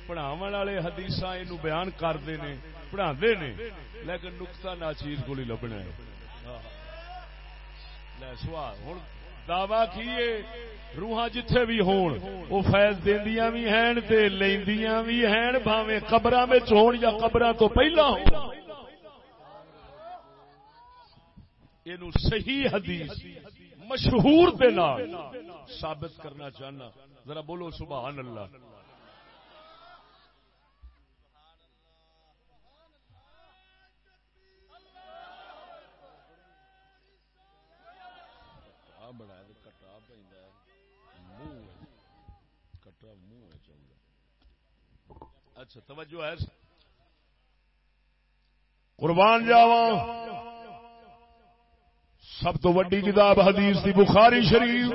پڑھاو والے حدیث یہ بیان کرتے ہیں پڑھا نے، لیکن نکتا ناچیز کو لبنا ہے۔ ہوں دعوی کیے روحاں جتھے بھی ہون وہ فیض دیندیاں بھی ہیں تے لیندیاں بھی ہیں بھاویں قبراں وچ ہون یا قبراں تو پہلا ہون اینو صحیح حدیث مشہور دے نال ثابت کرنا چاہنا ذرا بولو سبحان اللہ بنا ہے کٹا پہ منہ کٹا منہ چاہتا اچھا توجہ ہے۔ قربان جاوا سب تو وڈی کتاب حدیث دی بخاری شریف۔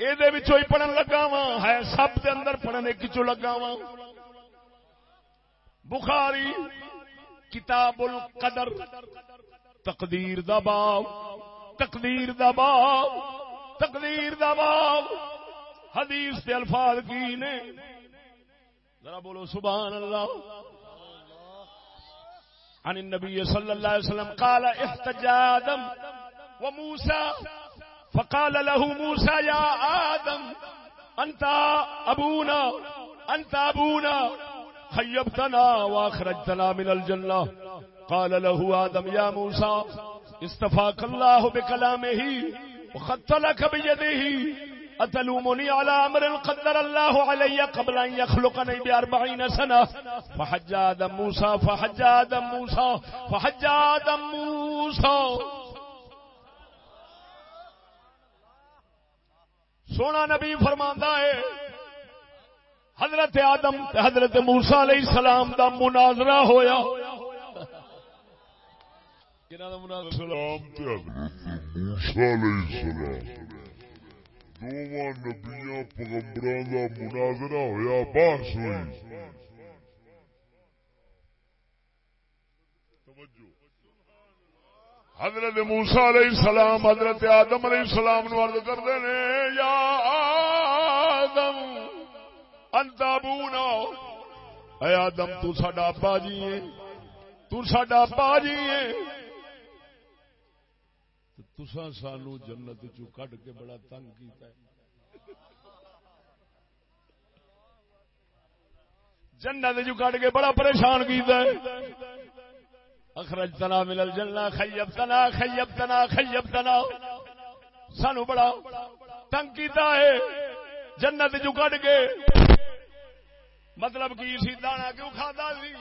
یہ پڑھن لگا وا ہے سب کے اندر پڑھنے کچو لگا وا بخاری کتاب القدر تقدیر دا باب۔ تقدیر دا باب، تقدیر دا باب۔ حدیث کے الفاظ کی نے؟ ذرا بولو سبحان اللہ۔ عن النبي صلى الله عليه وسلم قال، احتج آدم وموسى فقال له موسى يا آدم، انت ابونا انت ابونا خيبتنا واخرجتنا من الجنه قال له ادم يا موسى استفاك الله بكلامه وخط لك بيده. أتلومني على أمر قدر الله علي قبل أن يخلقني بأربعين سنة. فحج آدم موسى، فحج آدم موسى، فحج آدم موسى. سونا نبی فرماندا ہے، حضرت آدم حضرت موسا علیہ السلام دا مناظرہ ہویا کنہ دا مناظرہ سلام تے حضرت موسیٰ علیہ السلام دوواں نبیاں پیغمبراں دا مناظرہ ہویا بحث ہوئی حضرت موسیٰ علیہ السلام، حضرت آدم علیہ السلام نو عرض کردے نے یا آدم، انت ابونا۔ اے آدم، تو ساڈا ابا جی ہے تو ساڈا ابا جی ہے تسا سانو جنت چو کڈ کے بڑا تنگ کیتا ہے۔ جنت چو کڈ کے بڑا پریشان کیتا ہے۔ اخرج تنا مل جلنا خیب تنا خیب تنا خیب تنا۔ سانو بڑا تنگ کیتا ہے۔ جنت چو کڈ کے۔ مطلب کی سی؟ دانا کیوں کھادا سی؟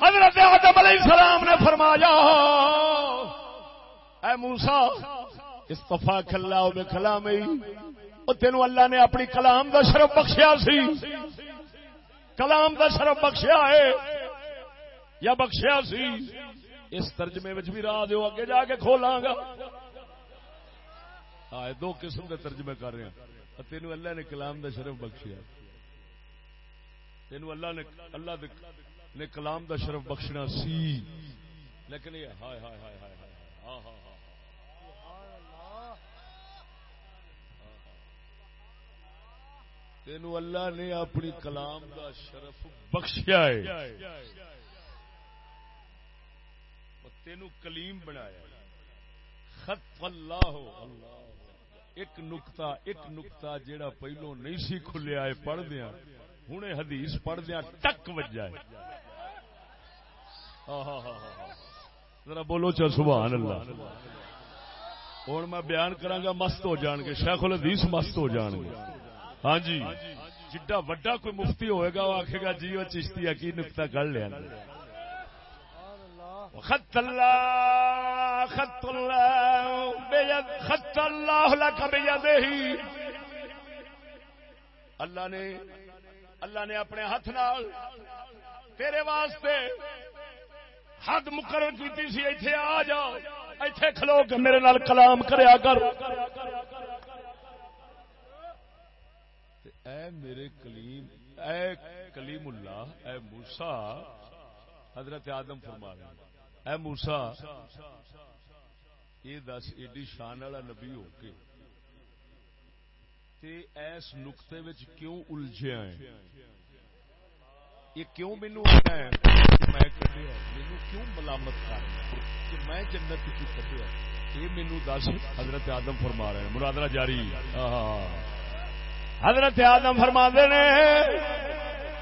حضرت آدم علیہ السلام نے فرمایا، اے موسا استفا کلا میں کلام تینو اللہ نے اپنی کلام دا شرف بخشیا سی۔ کلام دا شرف بخشیا ہے، یا بخشیا سی؟ اس ترجمے بھی راہ دیو، اگے جا کے کھولاں گا۔ آئے دو قسم کے ترجمے کر رہے ہیں۔ تینو اللہ نے کلام دا شرف بخشیا۔ تینو اللہ نے اللہ نے کلام دا شرف بخشنا سی۔ لیکن یہ ہائے ہائے ہائے ہائے ہائے ہاں ہاں ہاں۔ تینو اللہ نے اپنی کلام دا شرف بخشیا ہے۔ تینو کلیم بنایا خط اللہ ایک نکتا ایک نکتا جیڑا پہلو نہیں سی کھلیا ہے، پڑھ دیا ہوں حدیث پڑھ دیا ٹک وجا ہاں، ہاں، ہاں، ذرا بولو چل سبحان اللہ۔ ہوں میں بیان کرا مست ہو جان گے۔ شیخ الحدیث مست ہو جان گے۔ ہاں جی۔ جڈا وڈا کوئی مفتی ہوئے گا، وہ آخے گا جی وہ چشتی کی نکتا کر لیا۔ خط اللہ خط اللہ خط اللہ لک بیدہی اللہ نے اللہ نے اپنے ہاتھ نال تیرے واسطے حد مقرر کی سی، ایتھے آ جا، ایتھے کھلو کے میرے نال کلام کریا کر۔ اے میرے کلیم، اے کلیم اللہ، اے موسا حضرت آدم فرما رہے اے موسا یہ دس، ایڈی شان والا نبی ہو کے تے ایس نقطے وچ کیوں الجھیا ہے یہ کیوں مینو ہے میں کڈیا مینو کیوں ملامت کر کہ میں جنت کی کڈیا یہ مینو دس حضرت آدم فرما رہے ہیں۔ مرادرہ جاری۔ حضرت آدم فرما دے نے،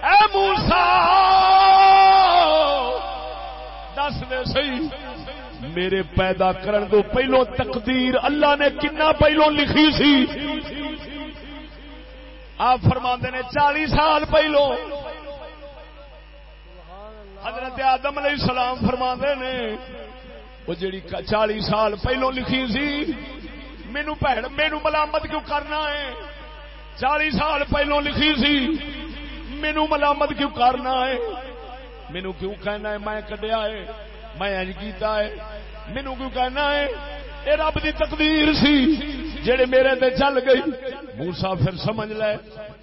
اے موسا دس دے سی میرے پیدا کرن دو پہلو تقدیر اللہ نے کنا پہلو لکھی سی؟ آپ فرما نے چالی سال پہلو۔ حضرت آدم علیہ السلام فرما نے، وہ جڑی چالی سال پہلو لکھی سی، مینو بھڑ مینو ملامت کیوں کرنا ہے؟ چالی سال پہلو لکھی سی، مینو ملامت کیوں کرنا ہے؟ مینو کیوں کہنا ہے؟ میں کڈیا ہے، میں اج کیتا ہے۔ مینو کیوں کہنا ہے؟ اے رب دی تقدیر سی۔ جڑے میرے تے چل گئی۔ موسا پھر سمجھ لے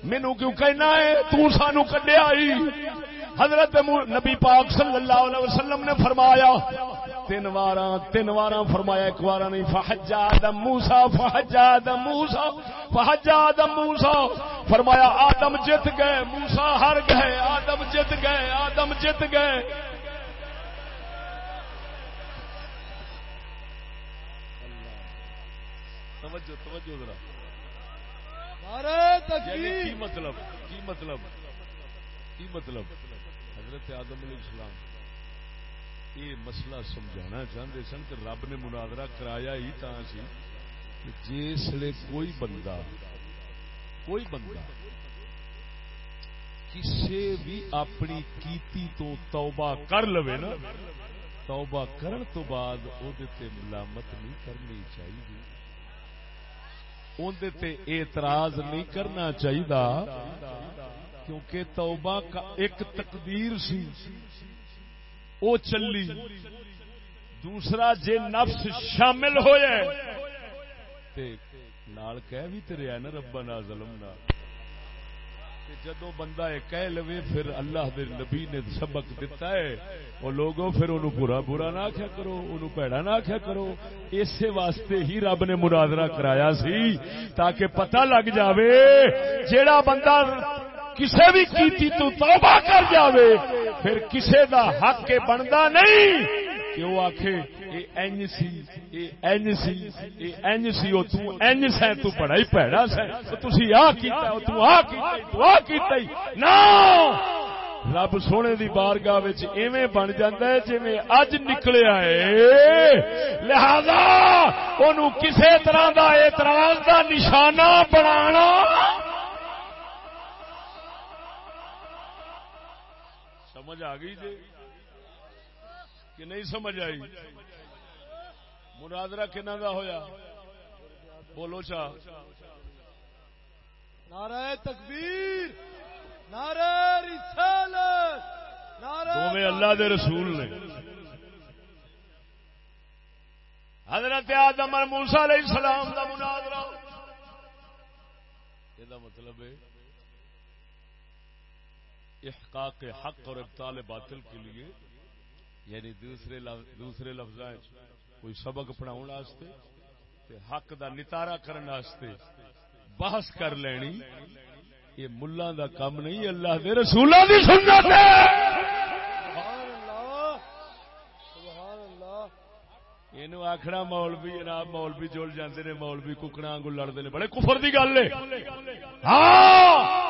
مینو کیوں کہنا ہے؟ تو سانو کڈیا ہی۔ حضرت نبی پاک صلی اللہ علیہ وسلم نے فرمایا، تین وار تین وار فرمایا، ایک بار نہیں فہجا آدم موسا فہجا آدم موسا فہجا آدم موسا فرمایا، آدم جت گئے موسا ہر گئے، آدم جت گئے، آدم جت گئے۔ توجہ توجہ ذرا۔ یعنی کی مطلب کی مطلب؟ کی مطلب؟ حضرت آدم علیہ السلام یہ مسئلہ سمجھانا چاہتے سن کہ رب نے مناظرہ کرایا ہی تا سی کہ جسے کوئی بندہ کوئی بندہ کسے بھی اپنی کیتی تو توبہ کر لوے نا توبہ کرن تو بعد تے ملامت نہیں کرنی چاہیے اندر اعتراض نہیں کرنا چاہیے کیونکہ توبہ کا ایک تقدیر سی، او چلی۔ دوسرا، جے نفس شامل ہو تے نال کہہ بھی تے رہا نا ربنا ظلمنا۔ جدو بندہ یہ کہہ لوے، پھر اللہ دے نبی نے سبق دیتا ہے۔ وہ لوگوں، پھر انہوں برا برا نہ آخیا کرو، انہوں پیڑا نہ آخیا کرو۔ اسی واسطے ہی رب نے مناظرہ کرایا سی، تاکہ پتہ لگ جاوے جیڑا بندہ کسے بھی کیتی تو توبہ کر جاوے، پھر کسے دا حق کے بندا نہیں۔ کہ وہ آکھے، A N C A N C A N C او تو این سے تو بڑا ہی پیڑا سے تسی آ کیتا او تو آ کیتا تو آ کیتا نا! رب سونے دی بارگاہ وچ ایویں بن جاندا ہے جویں اج نکلیا ہے۔ لہذا اونوں کسے طرح دا اعتراض دا نشانہ بنانا۔ سمجھ آ گئی جی؟ کہ نہیں سمجھ آئی؟ مناظرہ کنہ دا ہویا؟ بولو چا۔ نعرہ تکبیر نعرہ رسالت نعرہ اللہ دے رسول نے۔ حضرت آدم اور موسیٰ علیہ السلام دا مناظرہ۔ یہ مطلب ہے احقاق حق اور ابطال باطل کے لیے یعنی دوسرے لفظ- دوسرے لفظ کوئی سبق پڑھاؤ تے حق دا نتارا کرنے واسطے بحث کر لینی یہ ملہ دا کم نہیں اللہ دے رسولوں دی سنت ہے۔ اینو مولوی جناب مولوی جول جاندے نے مولوی ککڑا آنگو لڑتے نے بڑے کفر دی گل ہے۔ ہاں!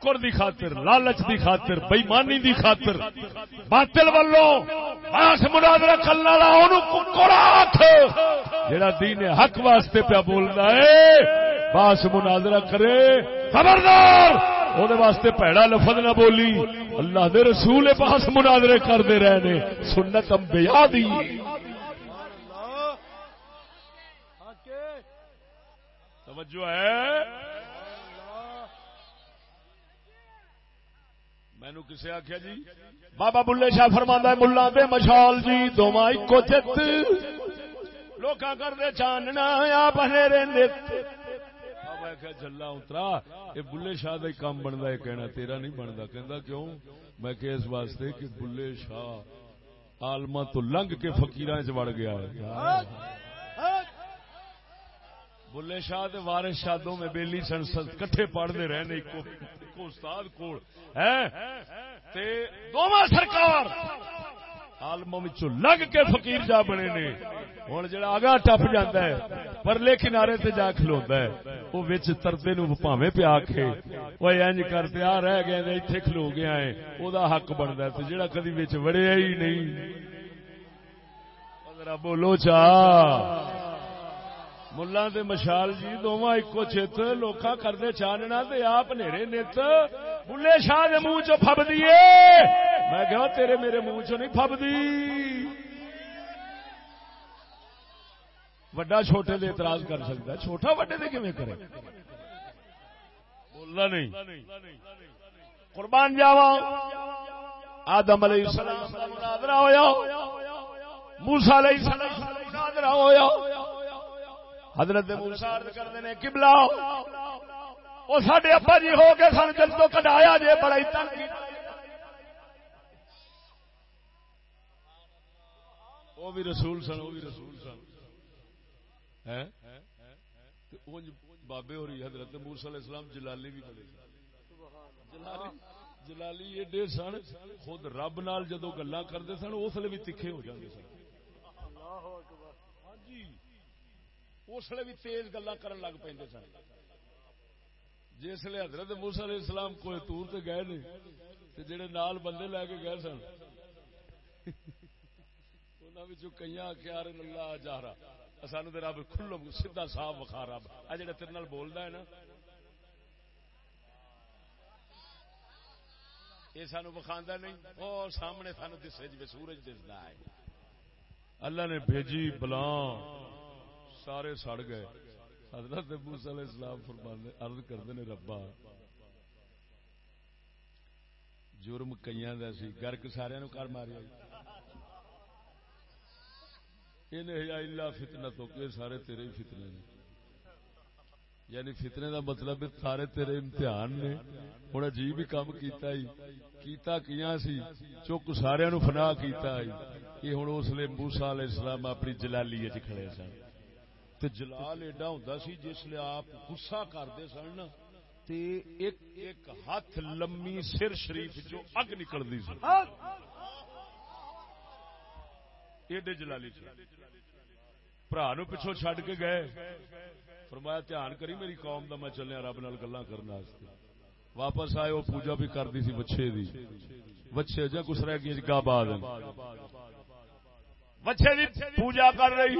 ٹکر دی خاطر، لالچ دی خاطر، بےمانی دی خاطر۔ باطل ولو آس مناظرہ کرنے والا اونوں ککڑ آکھ جڑا دین حق واسطے پیا بولدا ہے، باس مناظرہ کرے۔ خبردار او دے واسطے پیڑا لفظ نہ بولی۔ اللہ دے رسول باس مناظرے کردے رہے نے سنت انبیاء دی۔ توجہ ہے۔ مینو کسے آخیا جی؟ بابا بلے شاہ فرما ملا دے مشال جی دونوں ایکو چت۔ لوگ کرتے چاننا، آپ نت۔ بابا آخیا جلا اترا۔ یہ بلے شاہ کا ہی کام بنتا ہے، کہنا تیرا نہیں بنتا کہندا کیوں؟ میں کہ اس واسطے کہ بلے شاہ آلما تو لنگ کے فکیر چ وڑ گیا ہے۔ بلے شاہ دے وارث شادوں میں بیلی سنسد کٹھے پڑھتے رہنے ایکو۔ ایکو استاد کول، ہیں؟ سرکار عالموں لگ کے فقیر جا بنے نے۔ ہن جڑا آگا ٹپ جاندا ہے، پرلے کنارے تے جا کھلوندا ہے، او وچ تردے نو بھاویں پیا آکھے۔ اوے انج کرتے آ رہ گئے تے ایتھے کھلو گیا ہے۔ او دا حق بندا ہے تے جڑا کدی وچ وڑیا ہی نہیں۔ ذرا بولو چا۔ ملا دے مشال جی دونوں ایکو چت لوکا کرتے چاننا تے آپ نیرے نت بلے شاہ دے منہ چ فب دیے میں کہ تیرے میرے منہ چ نہیں فب دی وڈا چھوٹے دے اعتراض کر سکتا ہے چھوٹا وڈے دے کیویں کرے بولنا نہیں قربان جاوا آدم علیہ السلام دا مناظرہ ہویا موسی علیہ السلام دا مناظرہ ہویا حضرت موسیٰ کرتے ہیں، قبلہ وہ سڈے ابا جی ہو کے سن جل تو کڈایا جے، بڑا ہی تنگ وہ بھی رسول سن، وہ بھی رسول سن۔ بابے ہو رہی حضرت موسی علیہ السلام جلالی بھی بڑے جلالی جلالی ایڈے سن، خود رب نال جدو گلا کرتے سن، اس لیے بھی تکھے ہو جاتے سن۔ اس لیے بھی تیز گلا کرن لگ پہ سن۔ جسے حضرت موسا علیہ السلام کوئی تور تے گئے نے تے جڑے نال بندے لے کے گئے سن۔ انہوں کئی آخیا اللہ سانو تو رب کھلو سیدا صاف وکھا رب۔ آ جڑا تیرے بولتا ہے نا۔ یہ سانو نہیں وہ سامنے سانو دسے جی سورج دستا ہے۔ اللہ نے بھیجی بلا سارے سڑ گئے۔ حضرت موسیٰ علیہ السلام فرمانے عرض کرتے نے، ربا، جرم کئی دا سی، گرک سارے نو کر ماریا انہیں اللہ فتنہ تو کہ سارے تیرے ہی فتنے نے۔ یعنی فتنے دا مطلب سارے تیرے امتحان نے۔ ہوں عجیب ہی کام کیتا ہی، کیتا کیا سی؟ چک سارے نو فنا کیتا ہی۔ یہ ہوں اس لیے موسا علیہ السلام اپنی جلالی کھڑے سن۔ تو جلال ایڈا ہوں سی جس لیے آپ غصہ کرتے سن نا ایک ایک ہاتھ لمی سر شریف جو اگ نکلتی سی ایڈے جلالی برا نو پچھو چڈ کے گئے۔ فرمایا، دھیان کری میری قوم دا، میں چلیا رب نال گلا کرنا واپس آئے وہ پوجا بھی کرتی سی بچے دی۔ بچے جا کچھ رہ گئی گا بعد۔ بچے دی پوجا کر رہی۔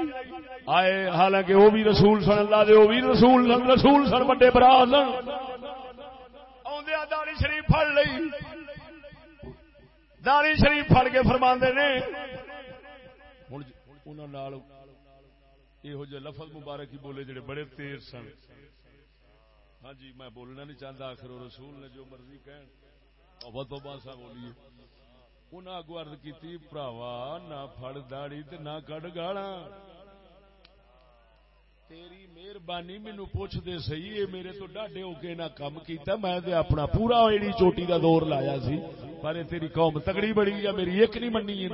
آئے، حالانکہ وہ بھی رسول سن، اللہ دے وہ بھی رسول سن رسول سن، بڑے برا سن۔ داری شریف پڑ لئی۔ داری شریف پڑ کے فرما نے جی، یہ لفظ مبارک ہی بولے جڑے بڑے تیز سن۔ ہاں جی میں بولنا نہیں چاہتا آخر رسول نے جو مرضی کہن۔ تو بولیے۔ انہیں اگو ارد کی پراوا نہ فڑ داڑی نہ کڈ گالا تیری مہربانی مینو پوچھتے سی یہ میرے تو ڈاڈے ہو کے نہ کم کیتا میں تے اپنا پورا ایڑی چوٹی کا دور لایا سی پر تیری قوم تگڑی بڑی ہے میری ایک نہیں مننی ہے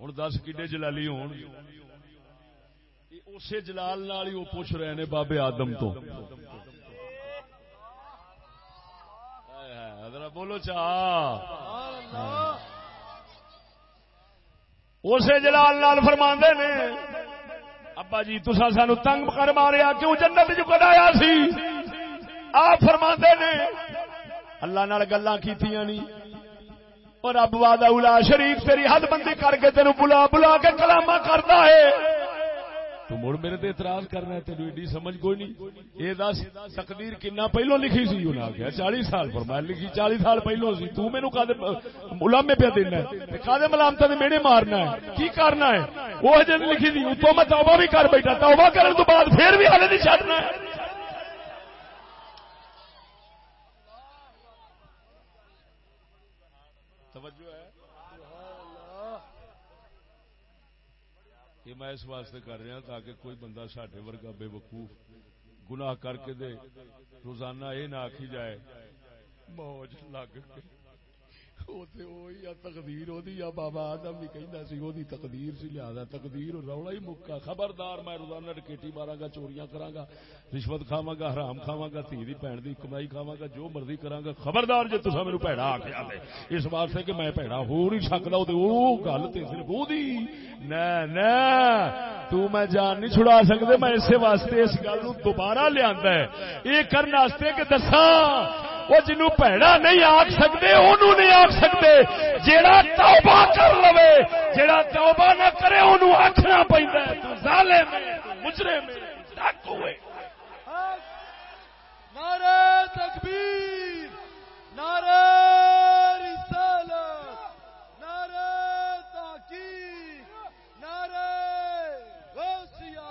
ہوں دس کڈے جلالی ہون اسی جلال نال ہی وہ پوچھ رہے ہیں بابے آدم تو بولو چاہ اسے جلال لال فرما نے، ابا جی تسا سانو تنگ کر ماریا، کیوں جنت جو کڈایا سی؟ آپ فرما نے، اللہ نال گلا کی اور اب واد شریف، تیری حد بندی کر کے تین بلا بلا کے کلاما کرتا ہے۔ تو مڑ میرے تے اعتراض کرنا ہے تینوں ایڈی سمجھ کوئی نہیں۔ یہ دس، تقدیر کنا پہلو لکھی سی؟ انہیں آخیا چالیس سال پر۔ میں لکھی چالیس سال پہلو سی۔ تو مینو کا ملامے پہ دینا ہے؟ کا ملامتا میڑے مارنا ہے؟ کی کرنا ہے؟ وہ جن لکھی تھی تو میں توبہ بھی کر بیٹھا۔ توبہ کرنے تو بعد پھر بھی ہالے نہیں چڑھنا ہے۔ یہ میں اس واسطے کر رہا تاکہ کوئی بندہ ساڈے ورگا بے وقوف گناہ کر کے دے، روزانہ یہ نہ آخی جائے، موج لگ کے۔ تقدیر یا بابا آدم بھی کہنا سی وہ تقدیر سی لیا تقدیر رولا ہی مکا خبردار، میں روزانہ ڈکیٹی مارا گا چوریاں کرا گا رشوت کھاوا گا حرام کھاوا گا تھی دی بھن کی کمائی کھاوا گا جو مرضی کرا گا خبردار جی تصا میرے پیڑا آ گیا اس واسطے کہ میں پیڑا ہو نہیں سکتا وہ گل تو صرف او دی۔ نہ وہ تو میں جان نہیں چھڑا سکتے میں اسی واسطے اس گل نو دوبارہ لیا یہ کرنے کہ دساں وہ جنو پیڑا نہیں آخ سکتے انہوں نہیں آخ سکتے۔ جیڑا توبہ کر لو جیڑا توبہ نہ کرے انہوں آخنا پہنتا ہے مجرے میں ہوئے۔ نعرہ تکبیر، نعرہ رسالت، نعرہ تحقیق، نعرہ غوثیہ۔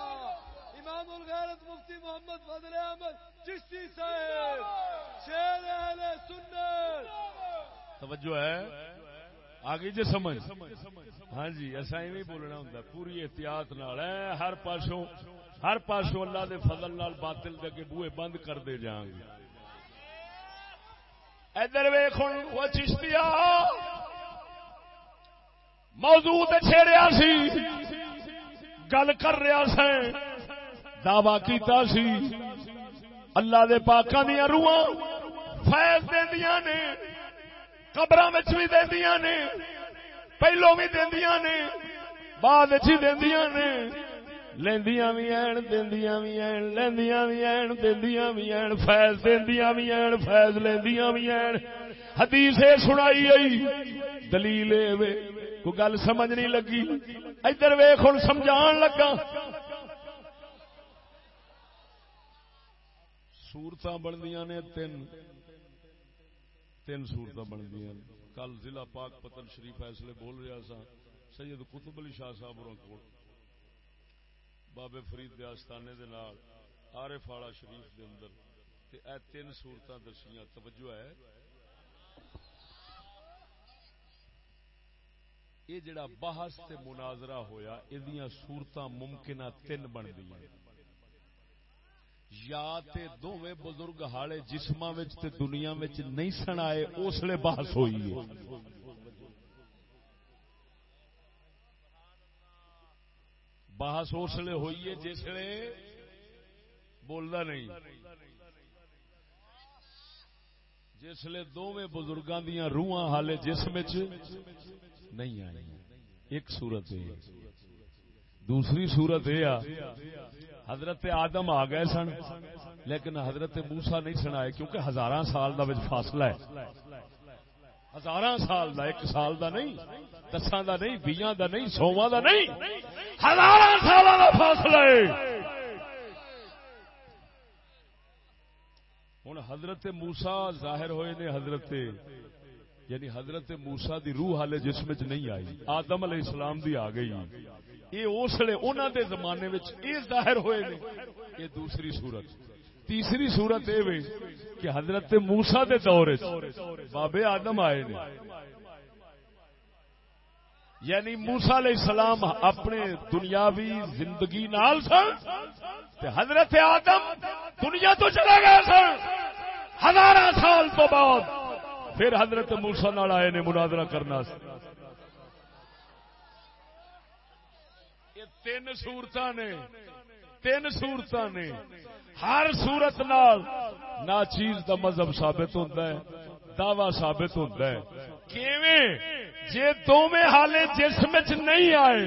امام الغیرت مفتی محمد فضل احمد چشتی صاحب۔ شیر اہل سنت۔ توجہ ہے؟ آگے جی سمجھ۔ ہاں جی ایسا ہی نہیں بولنا ہوں پوری احتیاط نال۔ ہے ہر پاسوں ہر پاسوں اللہ دے فضل نال باطل دے کے بوئے بند کر دے جائیں گے۔ ادھر ویخ وہ چشتیا موضوع چھیڑیا سی۔ گل کر رہا سی دعوی کیتا سی۔ اللہ دے پاکاں دیا روح فیض دیا نے قبر بھی دیا نے، پہلو بھی دیا نے، بعد دیا نے۔ لیندیاں بھی این دیندیاں بھی این لیندیاں بھی این دیندیاں بھی این فیض دیندیاں بھی این فیض لیندیاں بھی این حدیث سنائی آئی دلیل کو گل سمجھ نہیں لگی۔ ادھر ویخ ہوں سمجھان لگا۔ سورت بندیاں نے تین۔ تین سورت بن بندیاں کل ضلع پاک پتن شریف فیصلے بول رہا سا سید قطب علی شاہ صاحب کو بابے فرید دے آستانے دے نال آرے فاڑا شریف دے اندر۔ تے اے تین سورتاں دسیاں توجہ ہے۔ یہ جڑا بحث تے مناظرہ ہویا ادیاں صورتاں ممکنہ تین بن دیاں یا تے دوویں بزرگ ہالے جسماں وچ تے دنیا وچ نہیں سن آئے، اس لیے بحث ہوئی ہے۔ بحث اس لیے ہوئی ہے جس لیے بولتا نہیں۔ جس لیے دونوں بزرگوں دیا روحاں حالے جسم وچ نہیں آئی ایک صورت ہے۔ دوسری صورت یہ حضرت آدم آ گئے سن، لیکن حضرت موسا نہیں سنائے کیونکہ ہزار سال کا فاصلہ ہے۔ ہزار سال دا، ایک سال دا نہیں، دساں دا نہیں، بیاں دا نہیں سواں دا نہیں۔ ہزار سال کا فاصلہ ہے۔ ہوں حضرت موسا ظاہر ہوئے نے حضرت یعنی حضرت موسا دی روح والے جسم چ نہیں آئی، آدم علیہ السلام دی آ گئی۔ یہ اسلے انہوں دے زمانے یہ ظاہر ہوئے نے یہ دوسری صورت۔ تیسری صورت یہ کہ حضرت موسا دے دور بابے آدم آئے نے۔ یعنی موسا علیہ السلام اپنے دنیاوی زندگی نال سن حضرت آدم دنیا تو چلے گئے سن۔ ہزار سال تو بعد پھر حضرت موسا نال آئے نے مناظرہ کرنا تین سورت نے، تین سورت نے۔ ہر سورت نال نا چیز دا مذہب ثابت ہوتا ہے، دعوی ثابت ہوتا ہے۔ کیویں؟ جے دونوں حالے جسم چ نہیں آئے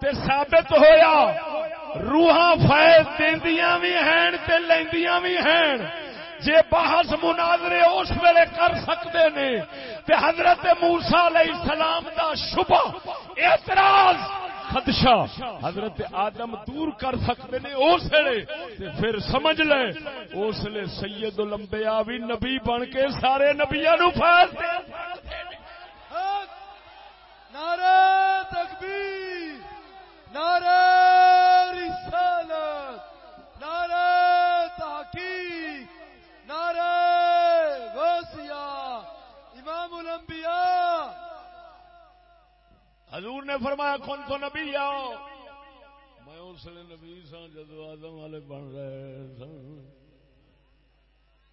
تے ثابت ہویا، روحاں فائد دیندیاں بھی ہیں تے لیندیاں بھی ہیں۔ جے بحث مناظرے اس ویلے کر سکتے نے تے حضرت موسی علیہ السلام دا شبہ، اعتراض خدشہ حضرت آدم دور کر سکتے نے اس لیے پھر سمجھ لے، اس لیے سید لمبیا بھی نبی بن کے سارے نبیا نو فیض نعرہ تکبیر، نعرہ رسالت، نعرہ تحقیق، نعرہ غوثیہ، امام الانبیاء حضور نے فرمایا، کون تو نبی آؤ؟ میں اس لیے نبی سا جدو آدم والے بن رہے سن۔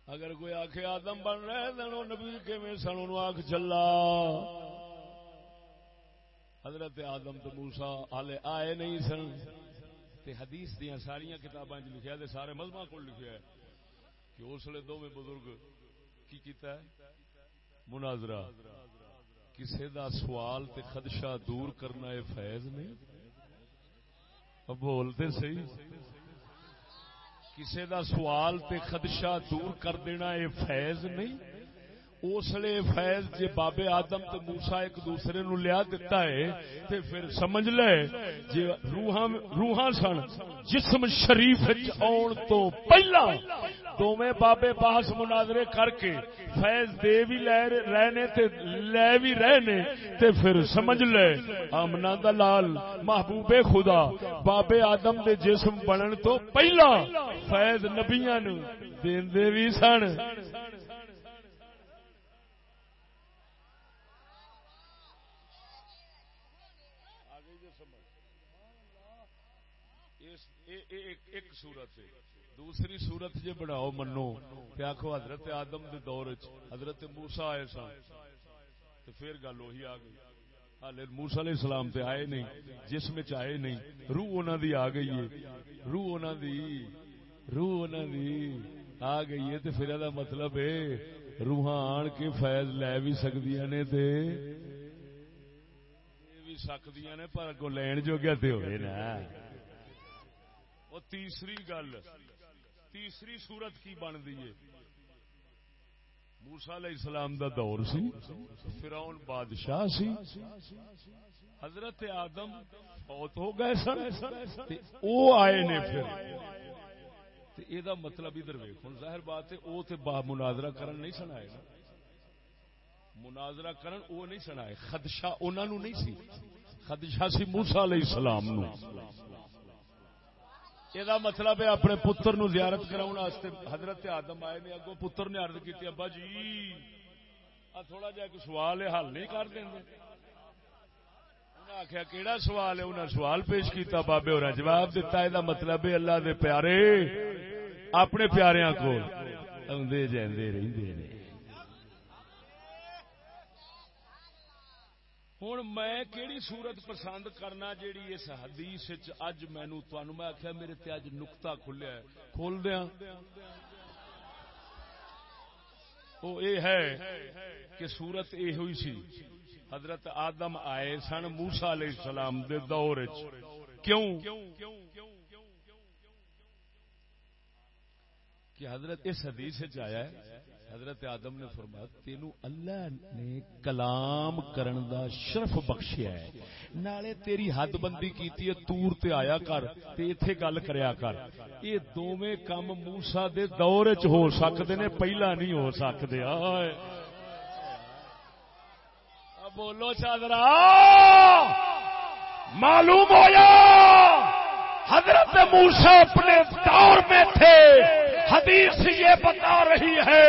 اگر کوئی آخ آدم بن رہے تو نبی کیون سن؟ ان آخ چلا۔ حضرت آدم تو موسا ہالے آئے نہیں سن۔ تے حدیث دیا ساریا کتاباں لکھا تے سارے مذہب کو لکھا ہے کہ اس لیے دونوں بزرگ کی کیتا ہے؟ مناظرہ۔ کسی دا سوال تے خدشہ دور کرنا یہ فیض نہیں؟ بولتے صحیح۔ کسی دا سوال تے خدشہ دور کر دینا یہ فیض نہیں؟ اس لیے فیض جی بابے آدم تے موسا ایک دوسرے نو لیا دیتا ہے، تے پھر سمجھ لے جی روحاں روحاں سن، جسم شریف آن تو پہلا دونوں بابے باس مناظرے کر کے فیض دے بھی لے رہنے تے لے بھی رہنے تے پھر سمجھ لے آمنا دلال، محبوب خدا، بابے آدم دے جسم بنن تو پہلا فیض نبیاں نو دین دے بھی سن۔ ایک صورت ہے۔ دوسری صورت جی بناؤ منو۔ کہ آخو حضرت آدم دے دور حضرت موسا آئے سن تو پھر گل وہی آ گئی۔ ہالے موسا علیہ السلام تے آئے نہیں، جسم آئے نہیں۔ روح انہوں دی آ گئی ہے۔ روح انہوں دی، روح انہوں دی آ گئی ہے۔ تو پھر یہ مطلب ہے، روحاں آن کے فیض لے بھی سکتی نے تے بھی سکتی نے، پر اگو لین جو گیا تے ہوئے نا۔ وہ تیسری گل، تیسری صورت کی بن دی ہے؟ موسا علیہ السلام دا دور سی، فرعون بادشاہ سی، حضرت آدم فوت ہو گئے سن، تے او آئے نے پھر۔ تے اے دا مطلب ادھر ویکھ ہن ظاہر بات ہے او تے با مناظرہ کرن نہیں سنائے گا مناظرہ کرن او نہیں سنائے خدشہ انہاں نو نہیں سی، خدشہ سی موسی علیہ السلام نو یہ مطلب ہے اپنے پتر نو زیارت کراؤن واسطے حضرت آدم آئے نے اگو پتر نے عرض کی ابا جی آ تھوڑا جا ایک سوال ہے حل نہیں کر دیں آخیا کہڑا سوال ہے انہیں سوال پیش کیتا بابے اور جواب دیتا یہ مطلب ہے اللہ دے پیارے اپنے پیاریاں کو آدھے جاندے رہندے ہوں میں کہڑی صورت پسند کرنا جیڑی اس حدیث اج مینو میں آخیا میرے تے اج نکتا کھلیا کھول دیا وہ یہ ہے کہ سورت یہ ہوئی سی حضرت آدم آئے سن موسا علیہ السلام دے دور کیوں کہ حضرت اس حدیث آیا ہے حضرت آدم نے فرمایا، تینو اللہ نے کلام کرن دا شرف بخشیا ہے۔ نالے تیری حد بندی کیتی ہے، تور تے آیا کر، تے ایتھے گل کریا کر۔ یہ دوویں کم موسی دے دور وچ ہو سکدے نے، پہلا نہیں ہو سکدے آئے۔ بولو چادرا۔ معلوم ہویا، حضرت موسا اپنے دور میں تھے۔ حدیث یہ بتا رہی ہے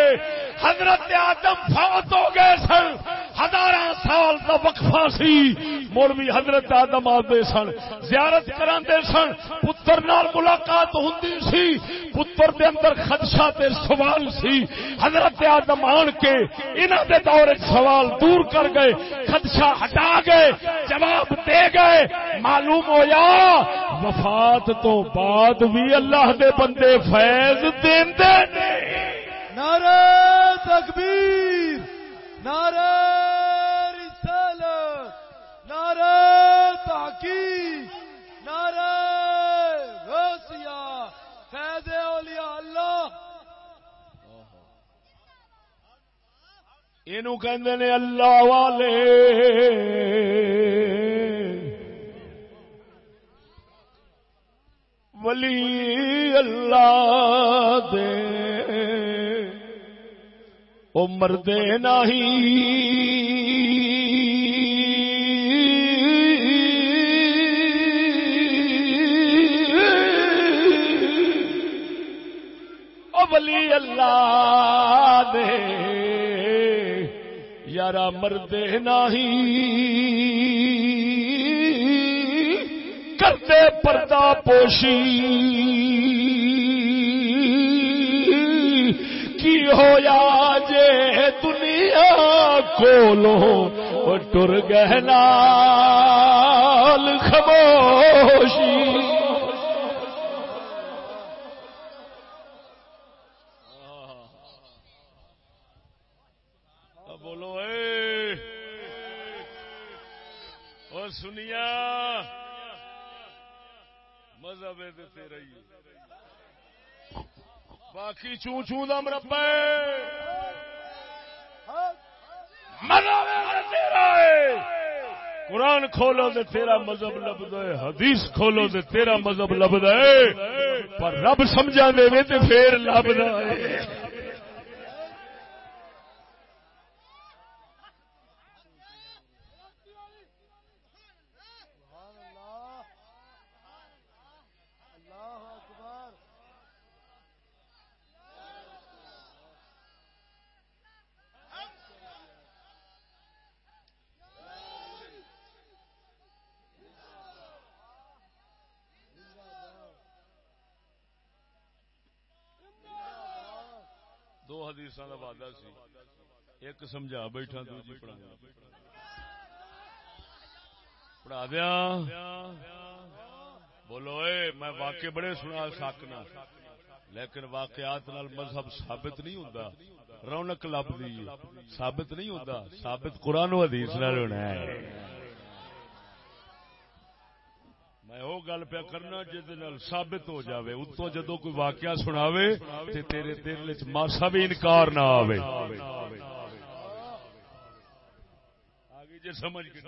حضرت آدم فوت ہو گئے سن ہزار سال کا وقفہ سی۔ مڑ بھی حضرت آدم آتے سن، زیارت کرا سن، پتر نال ملاقات ہوں سی۔ پتر دے اندر خدشہ تے سوال سی۔ حضرت آدم آن کے انہوں دے دور سوال دور کر گئے۔ خدشہ ہٹا گئے، جواب دے گئے۔ معلوم ہو یا وفات تو بعد بھی اللہ دے بندے فیض دے نعرہ تکبیر۔ نعرہ رسالت نعرہ تحقیق، نعرہ غوثیہ، فیض اولیاء اللہ۔ اینو کہندے نے اللہ والے۔ ولی اللہ دے۔ او مردے نہیں ولی اللہ دے۔ یارا مردے نہیں کرتے پردہ پوشی۔ کی ہویا جے دنیا کولو ٹر گہنا خموشی بولو، اے۔ اور سنیا، مذہب تیرا ہی۔ باقی چوں چوں دا مربع قرآن کھولو دے تیرا مذہب لب ہے، حدیث کھولو دے تیرا مذہب لب ہے۔ پر رب سمجھا دے تے پھر لب ہے۔ حدیث کا وعدہ سی۔ ایک سمجھا بیٹھا، دوجی پڑھا۔ پڑھا دیا۔ بولو، اے، میں واقع بڑے سنا سکنا لیکن واقعات نال مذہب ثابت نہیں ہوں رونق لب ثابت نہیں ہوں ثابت قرآن و حدیث نال ہونا ہے۔ میں وہ گل پیا کرنا جہد ثابت ہو جاوے اتو جدو کوئی واقعہ سناوے تے تیرے دل چ ماسا بھی انکار نہ آوے۔ آگے جی سمجھ کے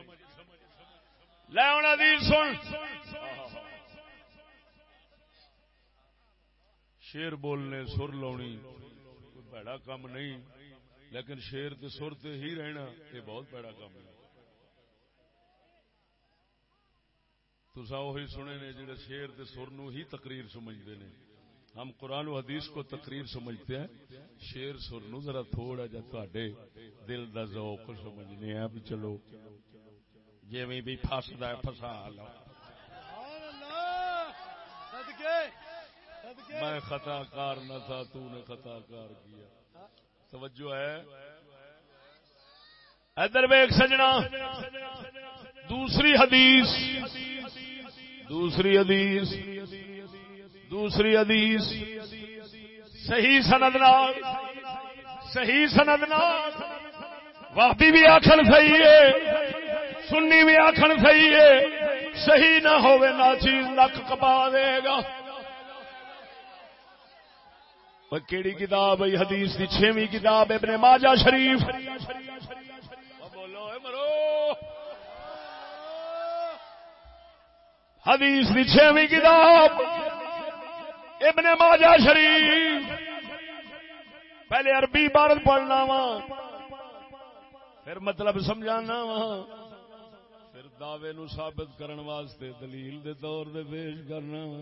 لے ہونا سن۔ شیر بولنے سر لونی کوئی بڑا کام نہیں، لیکن شیر تے سر تے ہی رہنا، یہ بہت بڑا کام ہے۔ تسا وہی سنے نے جڑے شیر تے سر نو ہی تقریر سمجھتے ہیں ہم قرآن و حدیث کو تقریر سمجھتے ہیں۔ شیر سر نو ذرا تھوڑا جا تھوڑے دل دا ذوق سمجھنے ہیں بھی چلو۔ جی بھی پھسدا ہے پھسا لو۔ میں خطا کار نہ تھا تو نے خطا کار کیا۔ توجہ ہے؟ ادھر ویک سجنا۔ دوسری حدیث۔ دوسری حدیث۔ دوسری حدیث۔ صحیح سند صحیح سند واپی بھی آخر صحیح ہے۔ سنی بھی آخر صحیح ہے۔ صحیح نہ ہوئے نہ چیز لک کپا دے گا۔ کیڑی کتاب حدیث کی چھویں کتاب ابن ماجہ شریف۔ مرو। حدیث کی چھویں کتاب ابن ماجہ شریف۔ پہلے عربی عبارت پڑھنا وا، پھر مطلب سمجھانا وا، پھر دعوے نو ثابت کرن واسطے دلیل دے طور دے پیش کرنا وا۔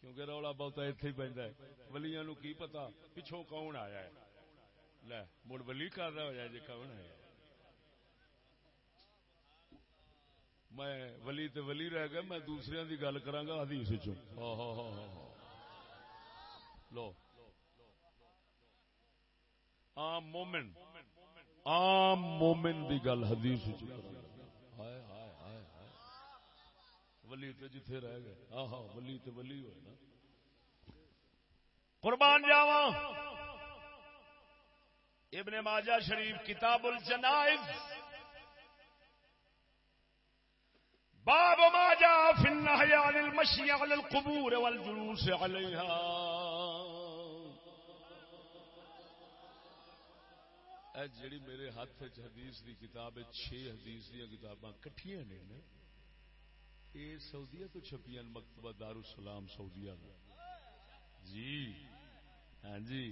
کیونکہ رولا بہت اتنے ہی پہ ولیاں نو کی پتا؟ پچھوں کون آیا ہے؟ لے، مڑ ولی کر رہا ہوا جی کون آیا میں ولی تے ولی رہ گیا میں دوسرے دی گل کرا گا حدیث چو لو۔ عام مومن عام مومن دی گل حدیث چ ولی تے جتھے رہ گئے۔ ہاں ہاں ولی تے ولی ہوئے نا۔ قربان جاوا ابن ماجہ شریف کتاب الجنائز۔ باب ما جاء في النهي عن المشي على القبور والجلوس عليها جڑی میرے ہاتھ حدیث دی کتاب ہے چھ حدیث دیا کتاباں کٹھیاں نے یہ سعودیہ تو چھپیاں مکتبہ دار السلام سعودیہ میں جی ہاں جی۔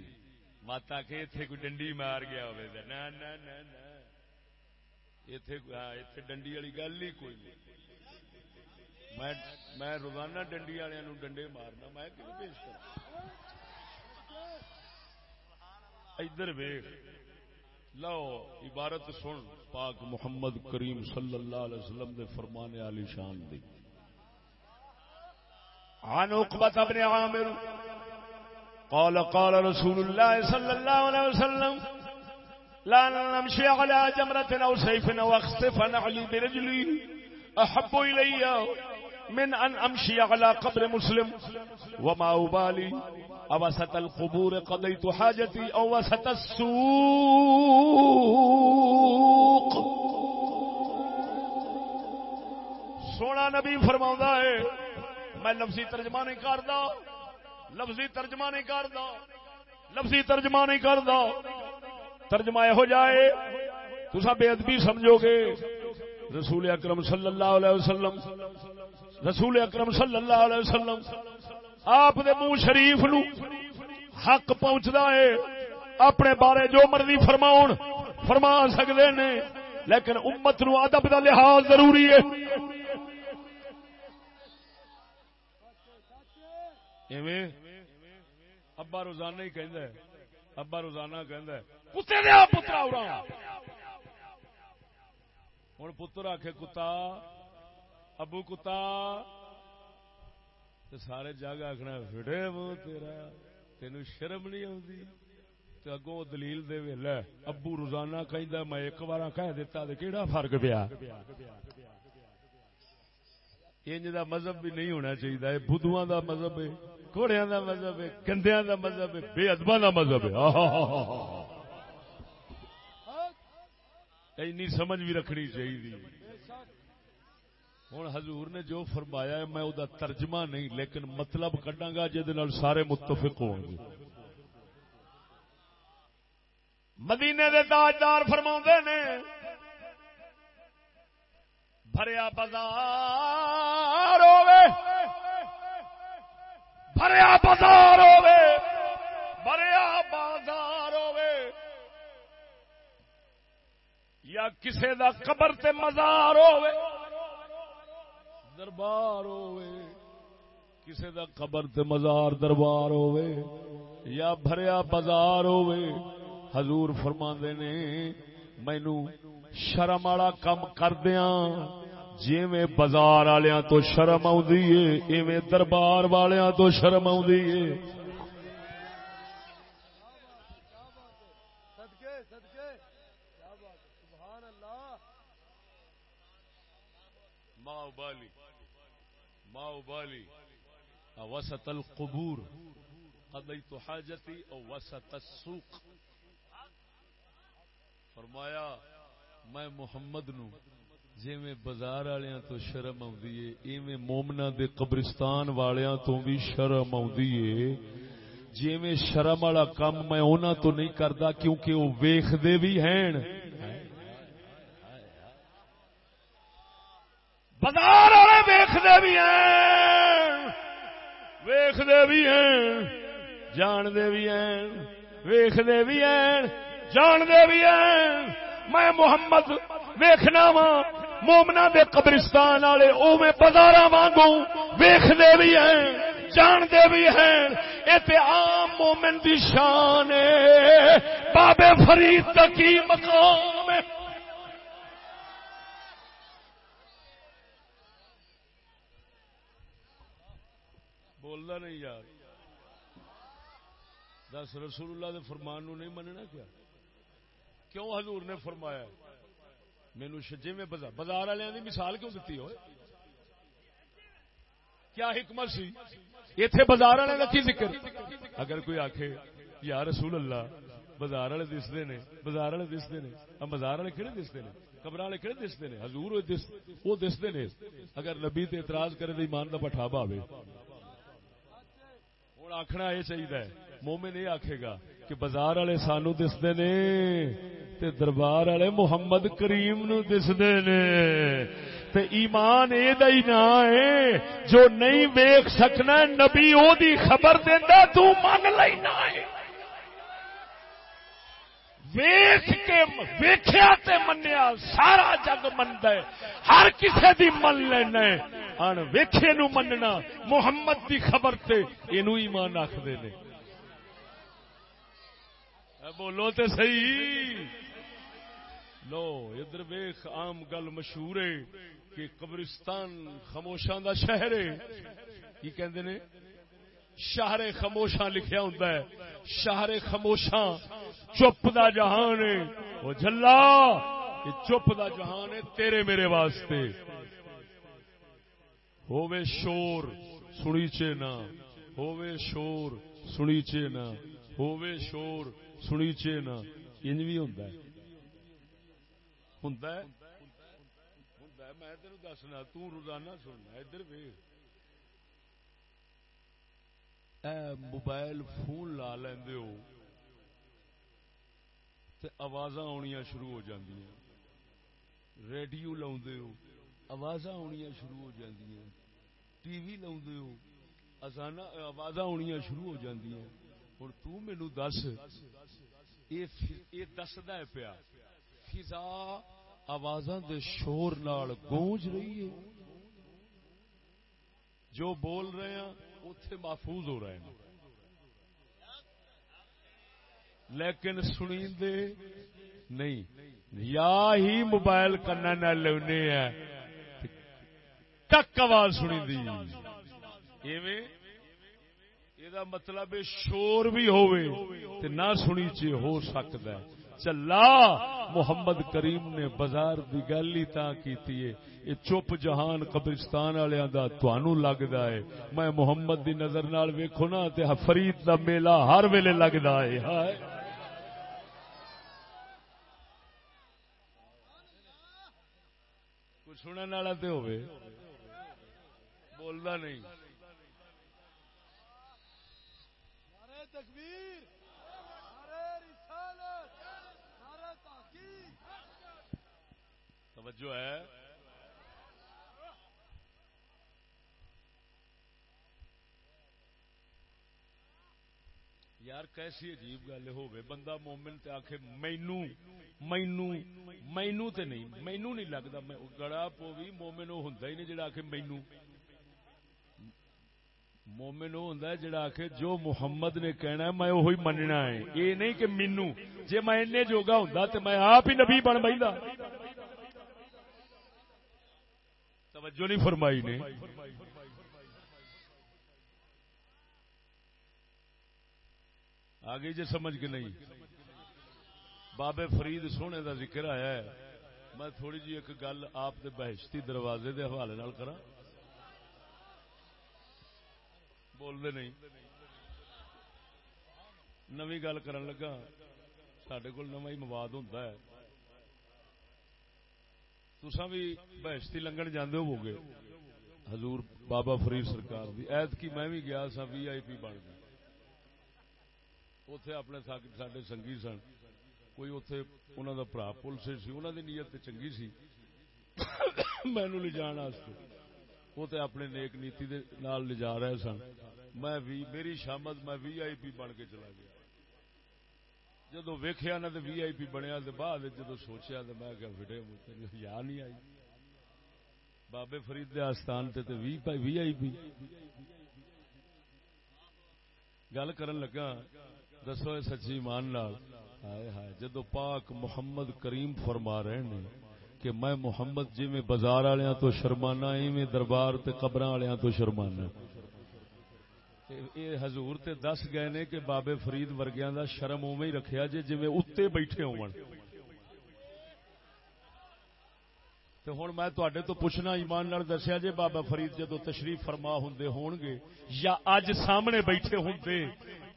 ماتا کے اتنے کوئی ڈنڈی مار گیا ہوئے ہاں، ڈنڈی والی گل ہی کوئی نہیں۔ میں روزانہ ڈنڈی والوں ڈنڈے مارنا، میں پیش کر ادھر ویخ لو، عبارت سن۔ پاک محمد کریم صلی اللہ علیہ وسلم دے فرمانے علی شان دی۔ عن عقبة بن عامر قال قال رسول الله صلى الله عليه وسلم، لا نمشي على جمرة أو سيف أو أخصف نعلي برجلي أحب إلي من أن أمشي على قبر مسلم، وما أبالي، أوسط القبور قضيت حاجتي أو وسط السوق. سونا نبی فرماؤں ہے، میں لفظی ترجمہ نہیں کرتا لفظی ترجمہ نہیں کرتا لفظی ترجمہ نہیں کرتا ترجمہ یہ ہو جائے۔ تو بے ادبی سمجھو گے۔ رسول اکرم صلی اللہ علیہ وسلم۔ رسول اکرم صلی اللہ علیہ وسلم۔ آپ دے منہ شریف نو حق پہنچتا ہے۔ اپنے بارے جو مرضی فرماؤ فرما سکتے نے۔ لیکن امت نو ادب کا لحاظ ضروری ہے۔ ابا روزانہ ہی کہ ابا روزانہ کہ پترا ہوں پتر آخ کتا ابو کتا سارے جگ آخنا فٹے وہ تیرا تین شرم نہیں آتی اگوں دلیل دے لے ابو روزانہ کہ میں ایک بار کہہ دیتا کہڑا فرق پیا؟ انج دا مذہب بھی نہیں ہونا چاہیے بدھو دا مذہب ہے۔ گھوڑیا دا مذہب ہے گندیا دا مذہب ہے، بے ادبا دا مذہب ہے۔ اینی سمجھ بھی رکھنی چاہیے۔ ہوں حضور نے جو فرمایا ہے، میں وہ ترجمہ نہیں، لیکن مطلب کڈاں گا جہد سارے متفق ہو گے۔ مدینے دے تاجدار فرما نے، بھریا بازار ہوے بھریا بازار ہوے بھریا بازار ہوے یا کسے دا قبر تے مزار ہوے دربار ہوے کسے دا قبر تے مزار دربار ہوے یا بھریا بازار ہوے حضور فرما نے مینو شرم والا کم کردیا جی میں بازار والوں تو شرم آئی دربار والوں تو شرم آئی ماں بالی ماں بالی وسط القبور۔ قضیت حاجتی او وسط السوق۔ فرمایا میں محمد نو جی میں بازار والوں تو شرم آئی مومنا دے قبرستان والوں تو بھی شرم آئی جی میں شرم والا کام میں انہوں تو نہیں کرتا کیونکہ وہ ویختے بھی ہیں۔ بازار والے ویختے بھی ہیں ویختے بھی ہیں، جانتے بھی ہیں ویختے بھی ہیں، جانتے بھی ہیں۔ میں محمد ویخنا وا مومنا دے قبرستان والے او میں بازار وانگوں ویختے بھی ہیں جانتے بھی ہیں۔ یہ عام مومن دی شان ہے بابے فرید تک ہی مقام ہے بولنا نہیں یار۔ دس رسول اللہ دے فرمان نو نہیں مننا کیا؟ کیوں حضور نے فرمایا مینو جی میں بازار والوں کی مثال کیوں دیتی ہوئے؟ کیا حکمت سی؟ اتے بازار والے کا کی ذکر؟ اگر کوئی آخ یا رسول اللہ، بازار والے دستے نے، بازار والے دستے نے بازار والے کہڑے دستے نے؟ قبر والے کہڑے دستے نے؟ حضور وہ دستے نے۔ اگر نبی تے اعتراض کرے تو ایمان کا پٹھا پاوے ہوں آخنا یہ چاہیے مومن یہ آخے گا کہ بازار والے سانو دستے نے۔ تے دربار والے محمد کریم نو دستے نے۔ تے ایمان اے دئی نہ ہے جو نہیں ویکھ سکنا نبی او دی خبر دیندا تو من لینا ہے ویخ کے ویخیا تے منیا، سارا جگ منتا ہے۔ ہر کسے دی من لینا ہے۔ ہن ویکھے نو مننا، محمد دی خبر تے اینو ایمان آکھدے نے۔ بولو تے صحیح۔ لو، ادھر ویخ عام گل مشہور ہے کہ قبرستان خاموشاں دا شہر ہے۔ کی کہندے نے؟ شہر خاموشاں لکھیا ہوندا ہے۔ شہر خاموشاں چپ دا جہان ہے۔ او جھلا، کہ چپ دا جہان ہے تیرے میرے واسطے۔ ہووے شور، سنی چے نہ ہووے شور، سنی چے نہ ہووے شور، سنی چے نہ انج بھی ہوندا ہے۔ میں دسنا سننا ادھر موبائل فون لا لیند ہو آواز آنیا شروع ہو جاندی ریڈیو لاؤ آواز آنیا شروع ہو جاندی ٹی وی لاؤ آواز آنیا شروع ہو جاندی ہوں تینو دس یہ دستا پیا فضا آوازاں دے شور نال گونج رہی ہے۔ جو بول رہے ہیں اتے محفوظ ہو رہے ہیں۔ لیکن سنی دے نہیں۔ یا ہی موبائل کرنا نہ لونے ہیں۔ ٹک آواز سنی دی یہ مطلب شور بھی ہوئے نہ سنی چی ہو سکتا ہے۔ چلا محمد کریم نے بازار کی گل ہی کی یہ چپ جہان قبرستان والوں کا تنوع لگتا ہے۔ میں محمد دی نظر نال ویکھو نا تے فرید دا میلہ ہر ویلے لگتا ہے۔ کوئی سننے والا تو ہوئے۔ بولتا نہیں نعرہ تکبیر نعرہ رسالت نعرہ تحقیق توجہ ہے۔ یار کیسی عجیب گل ہوے بندہ مومن تے آکھے مینو مینو مینو تے نہیں مینو نہیں لگتا میں گڑا پوی مومن وہ ہوندا ہی نہیں جڑا آکھے مینو مومن وہ ہوندا ہے جڑا آکھے، جو محمد نے کہنا ہے، میں وہی مننا ہے۔ یہ نہیں کہ مینو جے میں اینے جوگا ہوندا تے میں آپ ہی نبی بن بیندا۔ توجہ نہیں فرمائی نے۔ آگے جی سمجھ کے نہیں۔ بابے فرید سونے دا ذکر آیا ہے۔ میں تھوڑی جی ایک گل آپ دے بہشتی دروازے دے حوالے نال کرا بول دے نہیں۔ نوی گل کرن لگا۔ سڈے کول نواں ہی مواد ہوتا ہے۔ تسا بھی بہشتی لنگن جاندے ہو گے حضور بابا فرید سرکار دی۔ ایت کی میں بھی گیا سا وی آئی پی بن گیا اتے اپنے سڈے سنگھی سن۔ کوئی اتے انہوں کا برا پولیس سی انہوں کی نیت تے چنگی سی۔ مینو لے جان وہ تے اپنے نیک نیتی دے نال لے جا رہے سن۔ میں بھی میری شامت میں وی آئی پی بن کے چلا گیا۔ جدو ویخیا نہ وی آئی پی بنیا تو بعد جدو سوچیا تو میں کہ فٹے یا نہیں آئی بابے فرید دے آستان تے وی وی آئی پی گل کرن لگا دسو سچی ایمان لال ہائے ہائے جدو پاک محمد کریم فرما رہے نے کہ میں محمد جی میں بازار والوں تو شرمانا ایویں دربار تے قبر والوں تو شرمانا یہ حضور تے دس گئے نے کہ بابے فرید ورگیاں دا شرم اوے ہی رکھیا جے جویں اتے بیٹھے ہون۔ تے ہن میں تواڈے تو پوچھنا ایمان نال دسیا جے بابا فرید جدو تشریف فرما ہوندے ہون گے یا اج سامنے بیٹھے ہوندے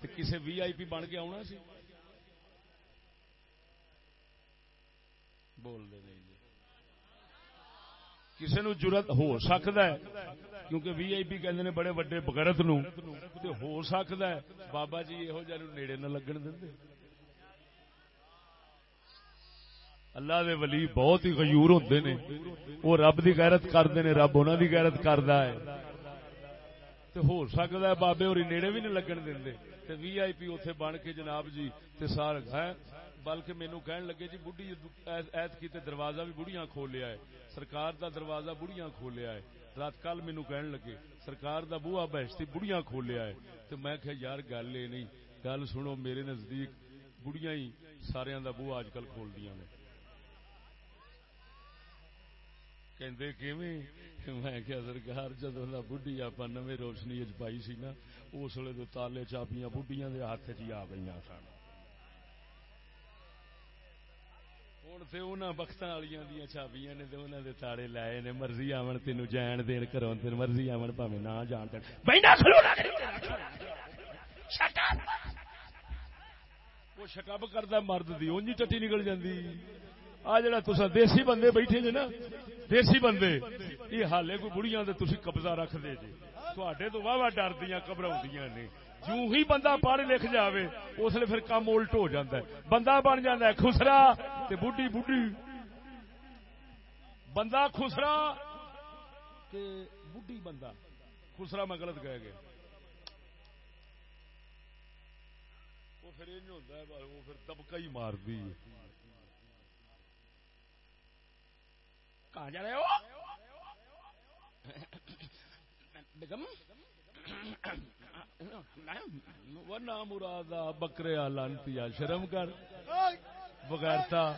تے کسے وی آئی پی بن کے آنا سی؟ بول دے نہیں جی۔ کسی نو جرت ہو سکتا ہے؟ کیونکہ وی آئی پی کہندے نے بڑے وڈے بغیرت نو تے ہو سکتا ہے، بابا جی یہو جہ نیڑے نہ لگن دے اللہ دے ولی بہت ہی غیور ہوندے نے۔ وہ رب دی غیرت کردے نے، رب انہاں دی غیرت کردا ہے۔ تے ہو سکتا ہے، بابے ہوری نیڑے بھی نہیں لگن دے تے وی آئی پی اوتھے بن کے جناب جی تے سار ہے بلکہ مینو کہن لگے جی بڈھی ایت کی تے دروازہ بھی بڑھیاں کھولیا ہے۔ سرکار دا دروازہ بڑھیاں کھولیا ہے۔ رات کل مینو کہن لگے سرکار دا بوہا بہشتی بڑھیاں کھولیا ہے تے میں کہ یار گل یہ نہیں گل سنو میرے نزدیک بڑھیاں ہی سارے دا بوہا اج کل کھول دیا نے کہندے کیویں میں کیا سرکار جدو دا بڈھی آپ نویں روشنی اج پائی سی نا اس ویلے تو تالے چاپیاں بڈیاں دے ہاتھ چ آ گئی سن ہوں تو انہوں وقت والیاں دیا چابیاں نے انہوں نے تاڑے لائے نے مرضی آن تین جان دین کرو تین مرضی آن پہ نہ جان وہ شکب کرتا مرد دی اونجی ٹٹی نکل جاندی آ جڑا تسا دیسی بندے بیٹھے جے نا دیسی بندے یہ حالے کوئی بڑیاں دے تسی قبضہ رکھ دے جے تواڈے تو واہ واہ ڈردیاں گھبراؤندیاں نے جوں ہی بندہ پڑھ لکھ جاوے اس لیے پھر کام الٹ ہو جاتا ہے بندہ بن جاتا ہے خسرا تے بڈھی بڈھی بندہ خسرا تے بڈھی بندہ خسرا میں غلط کہہ گیا وہ پھر یہ ہوتا ہے وہ پھر دبکا ہی مار دی کہاں جا رہے ہو بیگم ورنہ مراد بکرے لانتی شرم کر۔ بغیرتا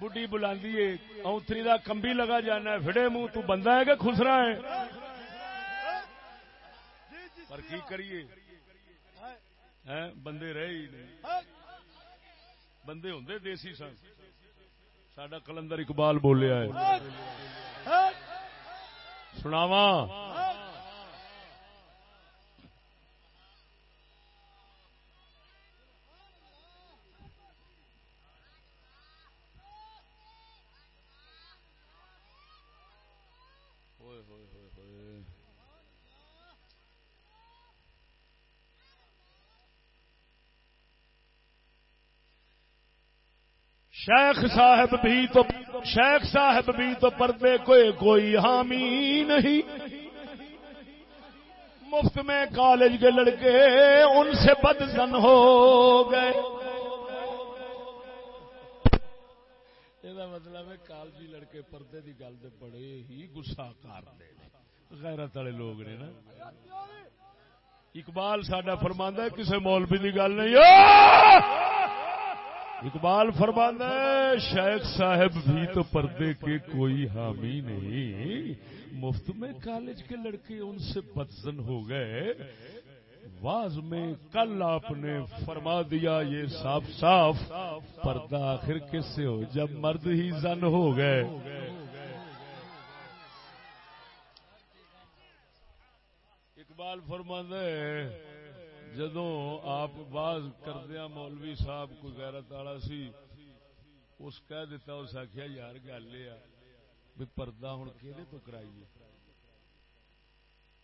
بڈی بلاندی ہے اوتری دا کمبی لگا جانا ہے، فڑے منہ، تو بندہ ہے کہ خسرا ہے؟ پر کی کریے؟ بندے رہے ہی نہیں۔ بندے ہوں دیسی سن۔ سڈا کلندر اقبال بولیا ہے۔ سناواں۔ شیخ صاحب بھی تو شیخ صاحب بھی تو پردے کوئی کوئی حامی نہیں۔ مفت میں کالج کے لڑکے ان سے بدزن ہو گئے۔ یہ مطلب ہے کالجی لڑکے پردے کی گل تو بڑے ہی گسا کار غیرت والے لوگ نے نا اقبال ساڈا فرماندہ کسی مولوی کی گل نہیں اقبال فرمانا ہے شیخ صاحب بھی تو پردے کے کوئی حامی نہیں۔ مفت میں کالج کے لڑکے ان سے بدزن ہو گئے۔ واز میں کل آپ نے فرما دیا، یہ صاف صاف پردہ آخر کس سے ہو؟ جب مرد ہی زن ہو گئے۔ اقبال فرماندہ ہے جدو آپ باز کردیا مولوی صاحب کوئی غیرت والا سی، اس کہہ دیتا، اس آخیا یار گل یہ بھی پردہ ہوں کہ تو کرائیے؟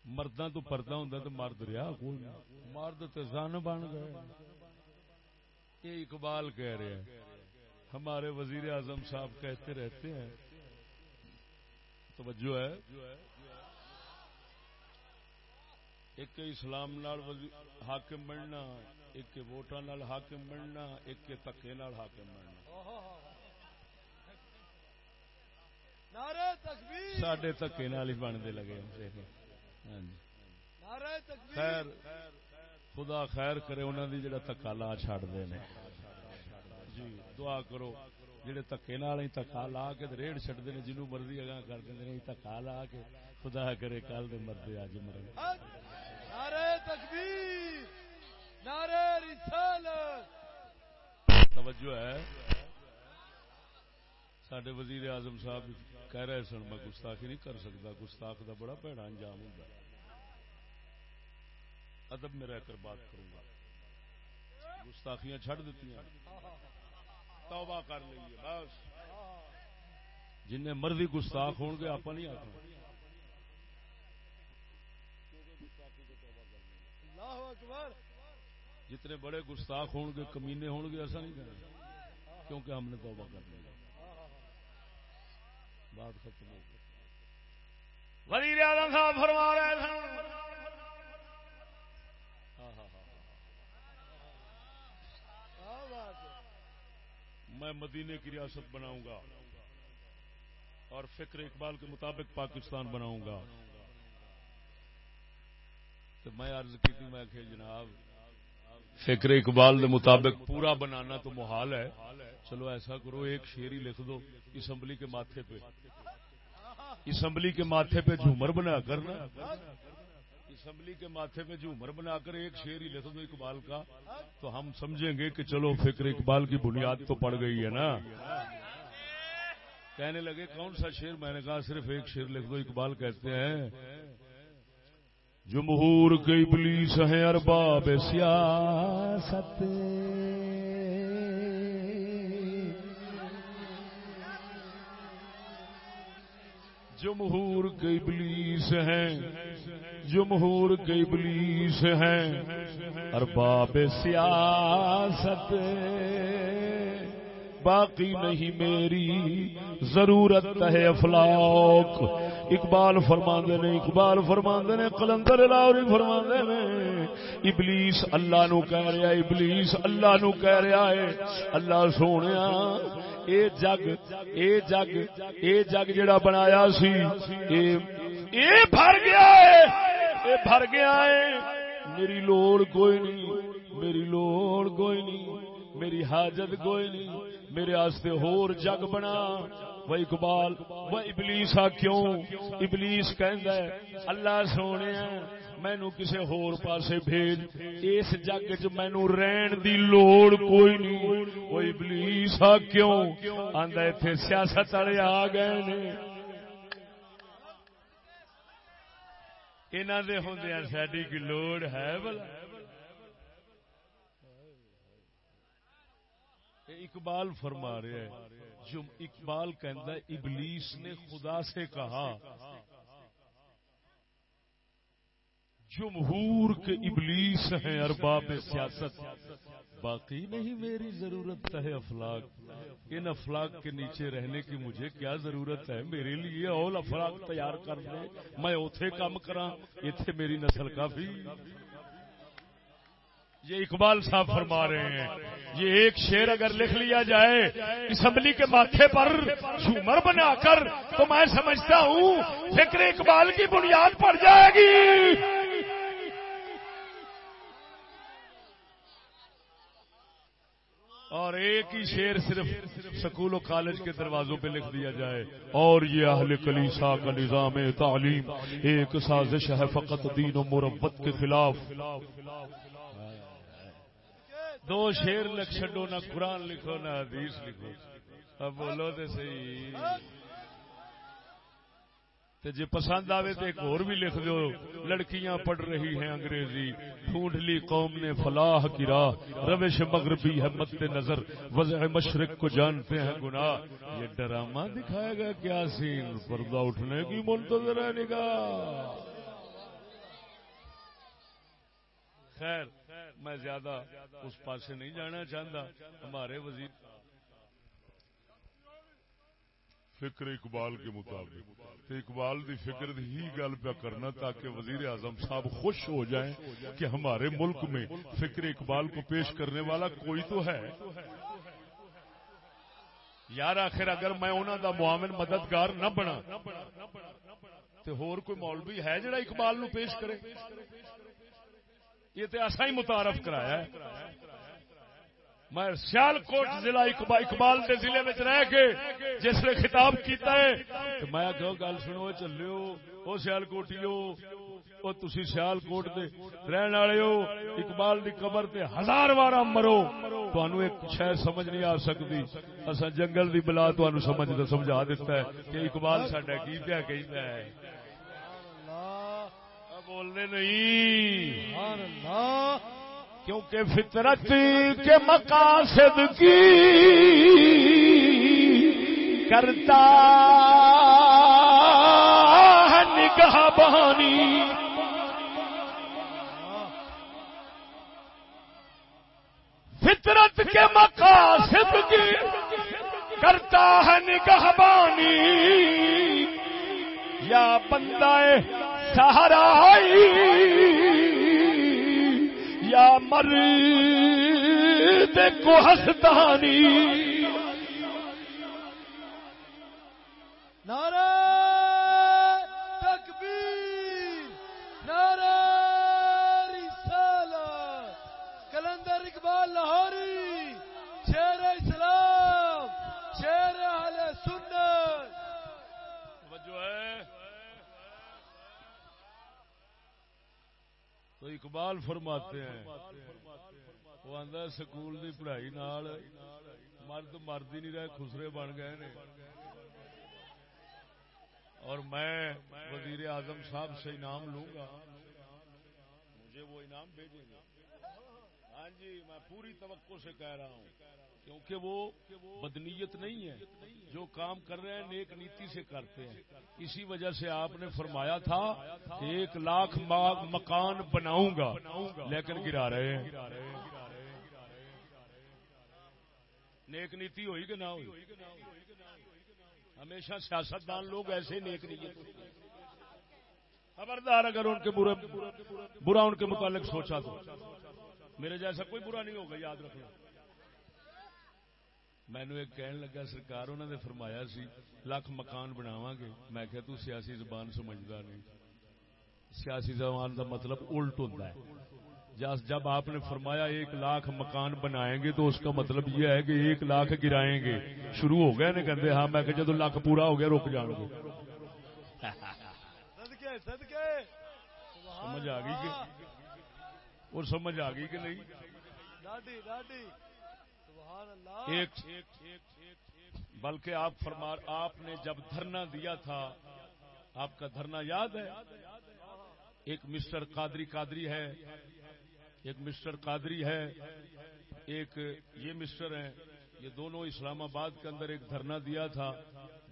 مردہ تو پردہ ہوں تو مرد رہا کوئی مرد تو زن بن گئے۔ یہ اقبال کہہ رہے ہیں۔ ہمارے وزیر اعظم صاحب کہتے رہتے ہیں۔ توجہ ہے۔ ایک اسلام نال حاکم بننا ایک ووٹاں نال حاکم بننا ایک تکے نال حاکم بننا۔ سڈے تکے نال ہی بنتے لگے ہاں جی۔ خیر خدا خیر کرے انہوں نے جڑا تکا لا چڈتے ہیں جی دعا کرو جڑے تکے نال ہی تکا لا کے ریڑ چڈتے ہیں جنوب مرضی اگاں کر دیں تکا لا کے خدا کرے کل دے مردے اج مرے نعرہ تکبیر، نعرہ رسالت۔ توجہ ہے۔ سڈے وزیر اعظم صاحب کہہ رہے سن، میں گستاخی نہیں کر سکتا، گستاخ دا بڑا پیڑا انجام ہوگا ادب میں رہ کر بات کروں گا۔ گستاخیاں چھڑ دیتی ہیں توبہ کر لیے بس۔ جن مرضی گستاخ ہون گے آپ نہیں آخر جتنے بڑے گستاخ ہون گے کمینے ہون گے ایسا نہیں کرنا کیونکہ ہم نے توبہ کر لیا بات ختم ہو گئی۔ وزیر اعظم صاحب فرما رہے تھے میں مدینے کی ریاست بناؤں گا اور فکر اقبال کے مطابق پاکستان بناؤں گا۔ تو میں عرض کی تھی میں کہ جناب، فکر اقبال دے مطابق پورا بنانا تو محال ہے۔ چلو ایسا کرو، ایک شیر ہی لکھ دو، اسمبلی کے ماتھے پہ۔ اسمبلی کے ماتھے پہ جھومر بنا کر نا۔ اسمبلی کے ماتھے پہ جھومر بنا کر ایک شیر ہی لکھ دو اقبال کا۔ تو ہم سمجھیں گے کہ چلو، فکر اقبال کی بنیاد تو پڑ گئی ہے نا۔ کہنے لگے، کون سا شیر میں نے کہا، صرف ایک شیر لکھ دو، اقبال کہتے ہیں جمہور کے ابلیس ہیں ارباب سیاست۔ جمہور کے ابلیس ہیں، جمہور کے ابلیس ہیں ارباب سیاست۔ باقی نہیں میری ضرورت ہے افلاق اقبال فرماندے نے، اقبال فرماندے نے کلندر لاہوری فرماندے نے، ابلیس اللہ نو کہہ رہا ہے، ابلیس اللہ نو کہہ رہا ہے۔ اللہ سونیا اے جگ اے جگ اے جگ جڑا بنایا سی، اے اے بھر گیا ہے، اے بھر گیا ہے۔ میری لوڑ کوئی نہیں، میری لوڑ کوئی نہیں، میری حاجت کوئی نہیں، میرے آستے ہور جگ بنا۔ وہ اقبال وہ ابلیس آ کیوں؟ ابلیس کہندا ہے، اللہ سونے مینو کسے ہور پاسے بھیج۔ اس جگ چ مینو رہن دی لوڑ کوئی نہیں۔ وہ ابلیس آ کیوں؟ آندا ایتھے سیاست والے آ گئے نے۔ انہاں دے ہوندیاں ساڈی کی لوڑ ہے بلا اقبال فرما رہے ہیں جو اقبال کہندا ابلیس نے خدا سے کہا، جمہور کے ابلیس ہیں ارباب سیاست۔ باقی نہیں میری ضرورت ہے افلاق۔ ان افلاق کے نیچے رہنے کی مجھے کیا ضرورت ہے؟ میرے لیے اور افلاق تیار کر دے میں اوتھے کام کرا اتنے میری نسل کافی۔ یہ اقبال صاحب فرما رہے ہیں۔ یہ ایک شیر اگر لکھ لیا جائے اسمبلی کے ماتھے پر جھومر بنا کر تو میں سمجھتا ہوں فکر اقبال کی بنیاد پڑ جائے گی۔ اور ایک ہی شیر صرف سکول و کالج کے دروازوں پہ لکھ دیا جائے۔ اور یہ اہل کلیسا کا نظام تعلیم، ایک سازش ہے فقط دین و مربت کے خلاف۔ دو شیر لکھ چڈو نہ قرآن لکھو، نہ حدیث لکھو۔ اب بولو تو صحیح۔ تے جے پسند آوے تو ایک اور بھی لکھ دو۔ لڑکیاں پڑھ رہی ہیں انگریزی۔ ڈھونڈ قوم نے فلاح کی راہ۔ روش مغربی ہے مد نظر۔ وضع مشرق کو جانتے ہیں گناہ۔ یہ ڈرامہ دکھائے گا کیا سین۔ پردہ اٹھنے کی منتظر ہے نگاہ۔ خیر۔ میں زیادہ اس پاسے نہیں جانا چاہتا۔ ہمارے وزیر فکر اقبال کے مطابق۔ اقبال دی فکر دی ہی گل پہ کرنا تاکہ وزیر اعظم صاحب خوش ہو جائیں کہ ہمارے ملک میں فکر اقبال کو پیش کرنے والا کوئی تو ہے۔ یار آخر اگر میں انہوں دا معامل مددگار نہ بنا، تو ہور کوئی مولوی ہے جڑا اقبال نو پیش کرے؟ یہ تو ایسا ہی متعارف کرایا میں سیال کوٹ ضلع اقبال کے ضلع میں رہ کے جس نے خطاب کیتا ہے تو میں کہ گل سنو چلو وہ سیال کوٹیو وہ تسی سیال کوٹ دے رہن والے ہو۔ اقبال دی قبر تے ہزار بار مرو۔ تہن ایک شہ سمجھ نہیں آ سکتی۔ اصا جنگل دی بلا تہن سمجھ سمجھا دیتا ہے کہ اقبال سڈا کی پیا کہ بولنے نہیں۔ کیونکہ فطرت کے مقاصد کی کرتا ہے نگاہ بہانی۔ فطرت کے مقاصد کی کرتا ہے نگاہ بانی یا بندہ سہارا یا مر کو ہستانی نعرہ تکبیر نعرہ رسالت کلندر اقبال لاہوری شیر اسلام شیر اہل سنت توجہ ہے تو اقبال فرماتے ہیں۔ وہ آدھا سکول کی پڑھائی نال۔ مرد مرد ہی نہیں رہے، خسرے بن گئے نے۔ اور میں وزیر اعظم صاحب سے انعام لوں گا۔ مجھے وہ انعام بھیجیں گے۔ ہاں جی میں پوری توقع سے کہہ رہا ہوں۔ کیونکہ وہ بدنیت نہیں ہے۔ جو کام کر رہے ہیں، نیک نیتی سے کرتے ہیں۔ اسی وجہ سے آپ نے فرمایا تھا کہ ایک لاکھ مکان بناؤں گا، لیکن گرا رہے ہیں۔ نیک نیتی ہوئی کہ نہ ہوئی؟ ہمیشہ سیاستدان لوگ ایسے نیک نیت خبردار اگر ان کے برا برا ان کے متعلق سوچا تو۔ میرے جیسا کوئی برا نہیں ہوگا، یاد رکھنا۔ مینو ایک کہن لگا سرکار انہوں نے فرمایا سی لاکھ مکان بناو گے میں کہ تو سیاسی زبان سمجھتا نہیں۔ سیاسی زبان کا مطلب الٹ ہوتا ہے۔ جب آپ نے فرمایا ایک لاکھ مکان بنائیں گے تو اس کا مطلب یہ ہے کہ ایک لاکھ گرائیں گے۔ شروع ہو گئے کہتے ہاں میں کہ جب لاکھ پورا ہو گیا رک جان گے۔ سمجھ آ گئی کہ اور سمجھ آ گئی کہ نہیں؟ ایک بلکہ آپ فرما آپ نے جب دھرنا دیا تھا، آپ کا دھرنا یاد ہے؟ ایک مسٹر قادری قادری ہے، ایک مسٹر قادری ہے، ایک یہ مسٹر ہیں، یہ دونوں اسلام آباد کے اندر ایک دھرنا دیا تھا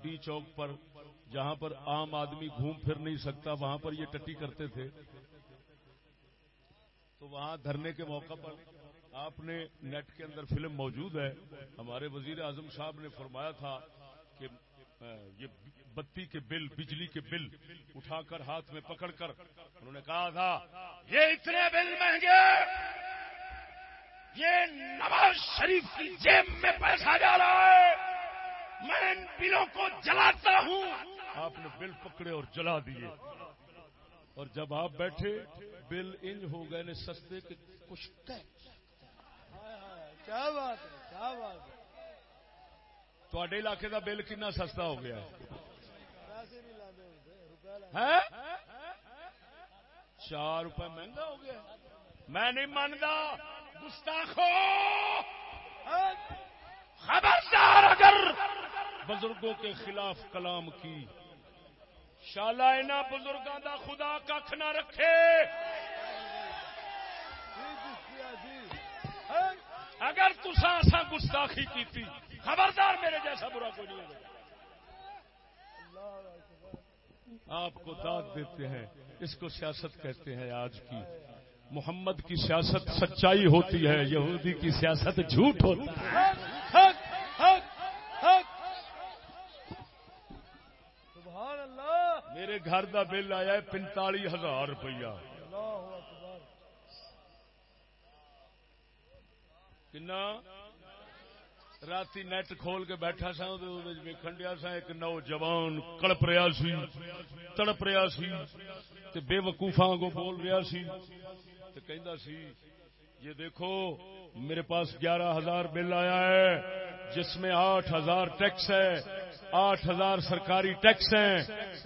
ڈی چوک پر، جہاں پر عام آدمی گھوم پھر نہیں سکتا، وہاں پر یہ ٹٹی کرتے تھے۔ تو وہاں دھرنے کے موقع پر آپ نے نیٹ کے اندر فلم موجود ہے۔ ہمارے وزیر اعظم صاحب نے فرمایا تھا کہ یہ بتی کے بل، بجلی کے بل اٹھا کر ہاتھ میں پکڑ کر انہوں نے کہا تھا، یہ اتنے بل مہنگے، یہ نواز شریف کی جیب میں پیسہ جا رہا ہے، میں ان بلوں کو جلاتا ہوں۔ آپ نے بل پکڑے اور جلا دیے۔ اور جب آپ بیٹھے، بل انج ہو گئے سستے کے کچھ کیا بات ہے کیا بات ہے؟ تے علاقے کا بل کنا سستا ہو گیا۔ چار روپے مہنگا ہو گیا۔ میں نہیں مانتا گستاخو! خبردار اگر بزرگوں کے خلاف کلام کی شالا ان بزرگوں کا خدا کھ نہ رکھے۔ اگر تسا ایسا گستاخی کی خبردار میرے جیسا برا کوئی نہیں آپ کو داد دیتے ہیں، اس کو سیاست کہتے ہیں آج کی۔ محمد کی سیاست سچائی ہوتی ہے، یہودی کی سیاست جھوٹ ہوتی ہے۔ میرے گھر کا بل آیا ہے پینتالی ہزار روپیہ۔ کنا رات نیٹ کھول کے بیٹھا سا ویکن سا ایک نوجوان کڑپ رہا سی تڑپ رہا سی بے وقوفا کو بول رہا سی سی یہ دیکھو میرے پاس گیارہ ہزار بل آیا ہے جس میں آٹھ ہزار ٹیکس ہے، آٹھ ہزار سرکاری ٹیکس ہیں،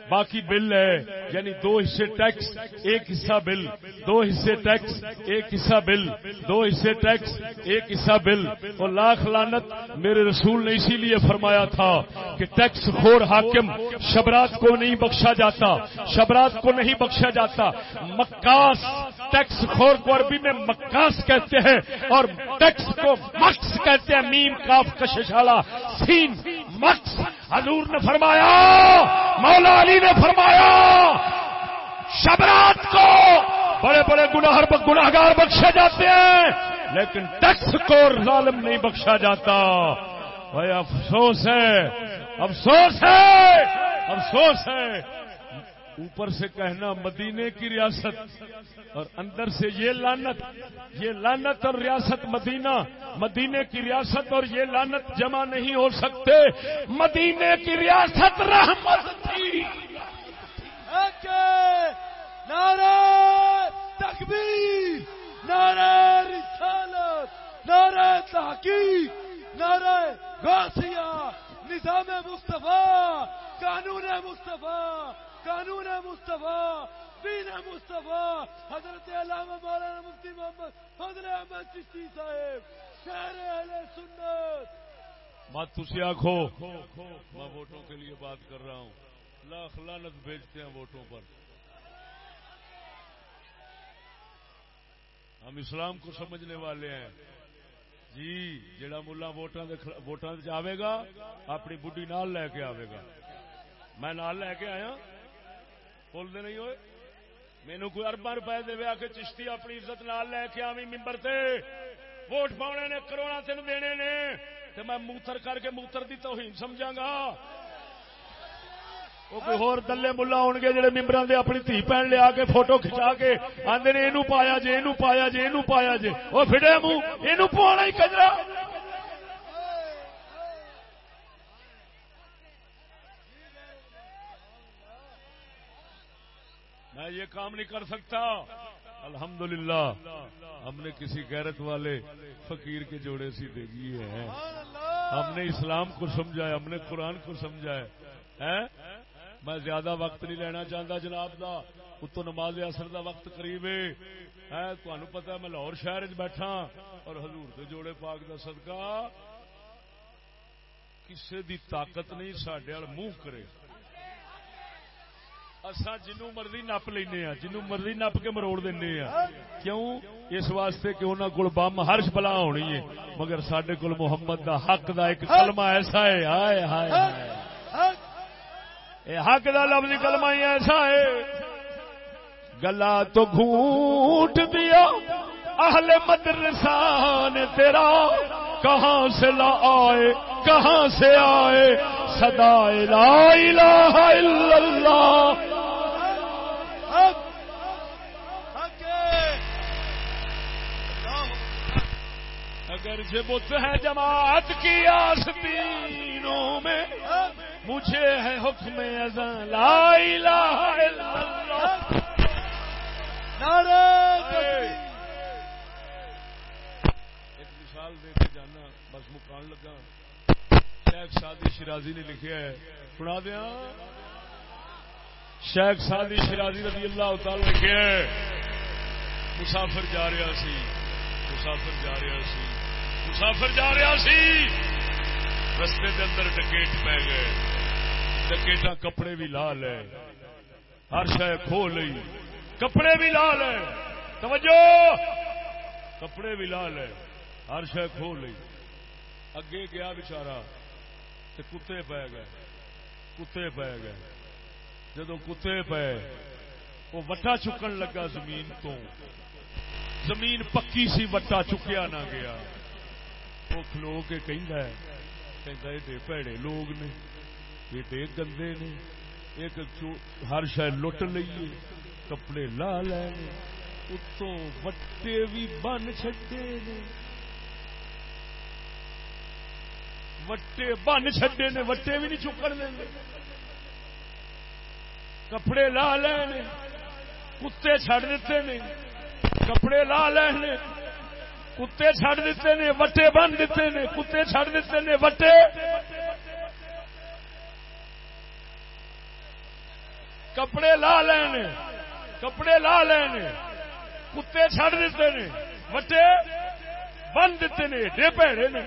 باقی بل ہے یعنی دو حصے ٹیکس، ایک حصہ بل، دو حصے ٹیکس، ایک حصہ بل، دو حصے ٹیکس، ایک حصہ بل۔ اور لاکھ لانت میرے رسول نے اسی لیے فرمایا تھا کہ ٹیکس خور حاکم شبرات کو نہیں بخشا جاتا، شبرات کو نہیں بخشا جاتا۔ مکاس ٹیکس خور کو عربی میں مکاس کہتے ہیں اور ٹیکس کو مکس کہتے ہیں، میم کاف کششالا، سین مکس، حضور نے فرمایا، مولا علی نے فرمایا، شبرات کو بڑے بڑے گناہ گناہگار بخشے جاتے ہیں، لیکن ٹیکس کو ظالم نہیں بخشا جاتا۔ بھائی افسوس ہے افسوس ہے افسوس ہے۔ اوپر سے کہنا مدینے کی ریاست اور اندر سے یہ لانت یہ لانت اور ریاست مدینہ، مدینے کی ریاست اور یہ لانت جمع نہیں ہو سکتے۔ مدینے کی ریاست رحمت تھی۔ نعرہ تکبیر، نعرہ رسالت، نعرہ تحقیق، نعرہ غاسیہ نظام مصطفیٰ، قانون مصطفیٰ۔ قانون مصطفیٰ، دین مصطفیٰ، حضرت علامہ مولانا مفتی محمد، فضل احمد چشتی صاحب، شہر اہل سنت۔ مت تھی آخو میں ووٹوں کے لیے بات کر رہا ہوں۔ لاکھ لانت بھیجتے ہیں ووٹوں پر۔ ہم اسلام کو سمجھنے والے ہیں۔ جی جڑا ملا ووٹان آئے گا، اپنی بڈی نال لے کے آئے گا۔ میں نال لے کے آیا۔ بولتے نہیں ہوئے؟ مینو کوئی اربا روپئے دے آ کے چشتی اپنی عزت نال لے کے آوی ممبر سے ووٹ پاؤنے نے کروڑا تین دینے نے۔ تو میں موتر کر کے موتر دی توہین سمجھا گا وہ کوئی ہور دلے ملا ہو گے جڑے ممبر دے اپنی دھی بہن لیا کے فوٹو کھچا کے آدھے نے یہ پایا جے یہ پایا جے یہ پایا جے۔ وہ فٹے منہ یہ پوانا ہی کجرا۔ میں یہ کام نہیں کر سکتا۔ الحمدللہ ہم نے کسی غیرت والے فقیر کے جوڑے سی دے دیے ہیں ہم نے اسلام کو سمجھا ہے ہم نے قرآن کو سمجھا ہے۔ میں زیادہ وقت نہیں لینا چاہتا جناب کا اتو نماز اثر دا وقت قریب ہے۔ تمہیں پتا میں لاہور شہر بیٹھا اور حضور کے جوڑے پاک دا صدقہ کسے دی طاقت نہیں سڈے منہ کرے۔ اصا جنو مرضی نپ لینا جنو مرضی نپ کے مروڑ دینا کیوں؟ اس واسطے کہ انہوں کو بم ہرش بلا ہونی ہے۔ مگر سڈے کول محمد دا حق دا ایک کلمہ ایسا ہے، ہائے ہائے حق دا لفظ کلمہ ہی ایسا ہے۔ گلا تو گھونٹ دیا، اہل مدرسان تیرا، کہاں سے لا آئے، کہاں سے آئے؟ صدا لا الہ الا اللہ۔ اگر سے بت ہے جماعت کی آستینوں میں مجھے ہے حکم ازاں لا الہ الا اللہ۔ نعرہ ایک مثال دے کے جانا بس مکان لگا۔ شیخ سادی شرازی نے لکھا ہے سنا دیا شیخ سادی شرازی رضی اللہ تعالی لکھا ہے مسافر جا رہا سی۔ مسافر جا رہا سی۔ مسافر جا رہا سی۔ رستے دے اندر ڈکیٹ پی گئے۔ ڈکیٹا کپڑے بھی لا لے۔ ہر شہ کھو لئی۔ کپڑے بھی لا لے۔ توجہ! کپڑے بھی لا لے۔ ہر شہ کھو لئی۔ اگے گیا بچارا۔ تے کتے پی گئے۔ کتے پی گئے۔ جدو کتے پے وہ وٹا چکن لگا زمین تو۔ زمین پکی سی، وٹا چکیا نہ گیا۔ وہ کھلو کے کہندا ہے، کہندا ایڈے پیڑے لوگ نے، ایڈے گندے نے۔ ایک ہر شاید لٹ لئیے، کپڑے لا لے۔ اتوں وٹے بھی بن چھڈے نے۔ وٹے بن چھڈے نے وٹے بھی نہیں چکن دیں کپڑے لا لے کتے چھڑ دیتے نے کپڑے لا لے کتے چھڑ دیتے نے وٹے بن دیتے نے کتے چھڑ دیتے نے وٹے کپڑے لا لینے کپڑے لا لینے کتے چھڑ دیتے نے وٹے بن دیتے نے ایڈے پیڑے نے۔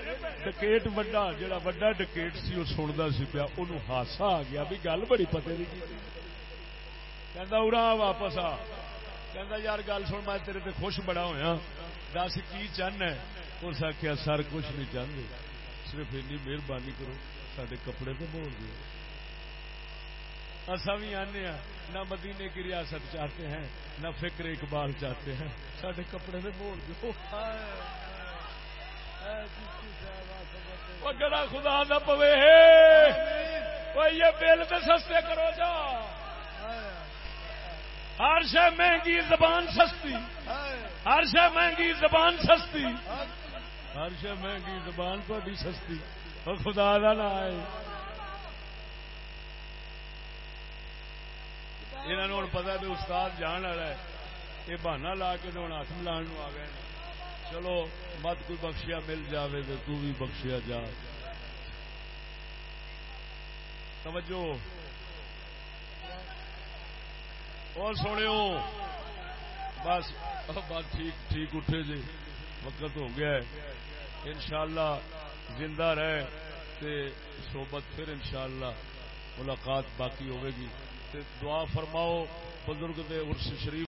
ڈکیٹ وڈا جڑا وڈا ڈکیٹ سی وہ سنتا سی پیا انہوں ہاسا آ گیا۔ بھی گل بڑی پتے نہیں کہندا، ارا واپس آ۔ کہندا، یار گل سن، میں تیرے تے خوش بڑا ہویا۔ دس کی چاہنا ہے؟ اس آخیا سر، کچھ نہیں چاہتے صرف اینی مہربانی کرو سارے کپڑے تو بول دو اصا بھی آنے ہاں نہ مدینے کی ریاست چاہتے ہیں، نہ فکر اقبال چاہتے ہیں۔ سارے کپڑے تو بول دو گڑا خدا نہ پوے یہ بل تو سستے کرو جا۔ ہر شہ مہنگی، زبان سستی۔ ہر شہ مہنگی، زبان سستی۔ ہر شہ مہنگی، زبان تھوڑی سستی۔ اور خدا کا نہ آئے۔ ہوں پتا بھی استاد جان والا ہے، یہ بہانا لا کے ہوں ہاتھ ملان آ گئے چلو، مت کوئی بخشیا مل جاوے تو تو بھی بخشیا جا۔ توجہ۔ اور سونے بس بس ٹھیک ٹھیک اٹھے جی۔ وقت ہو گیا ہے۔ انشاءاللہ زندہ رہے تے صحبت پھر انشاءاللہ ملاقات باقی ہوے گی۔ تے دعا فرماؤ، بزرگ دے عرس شریف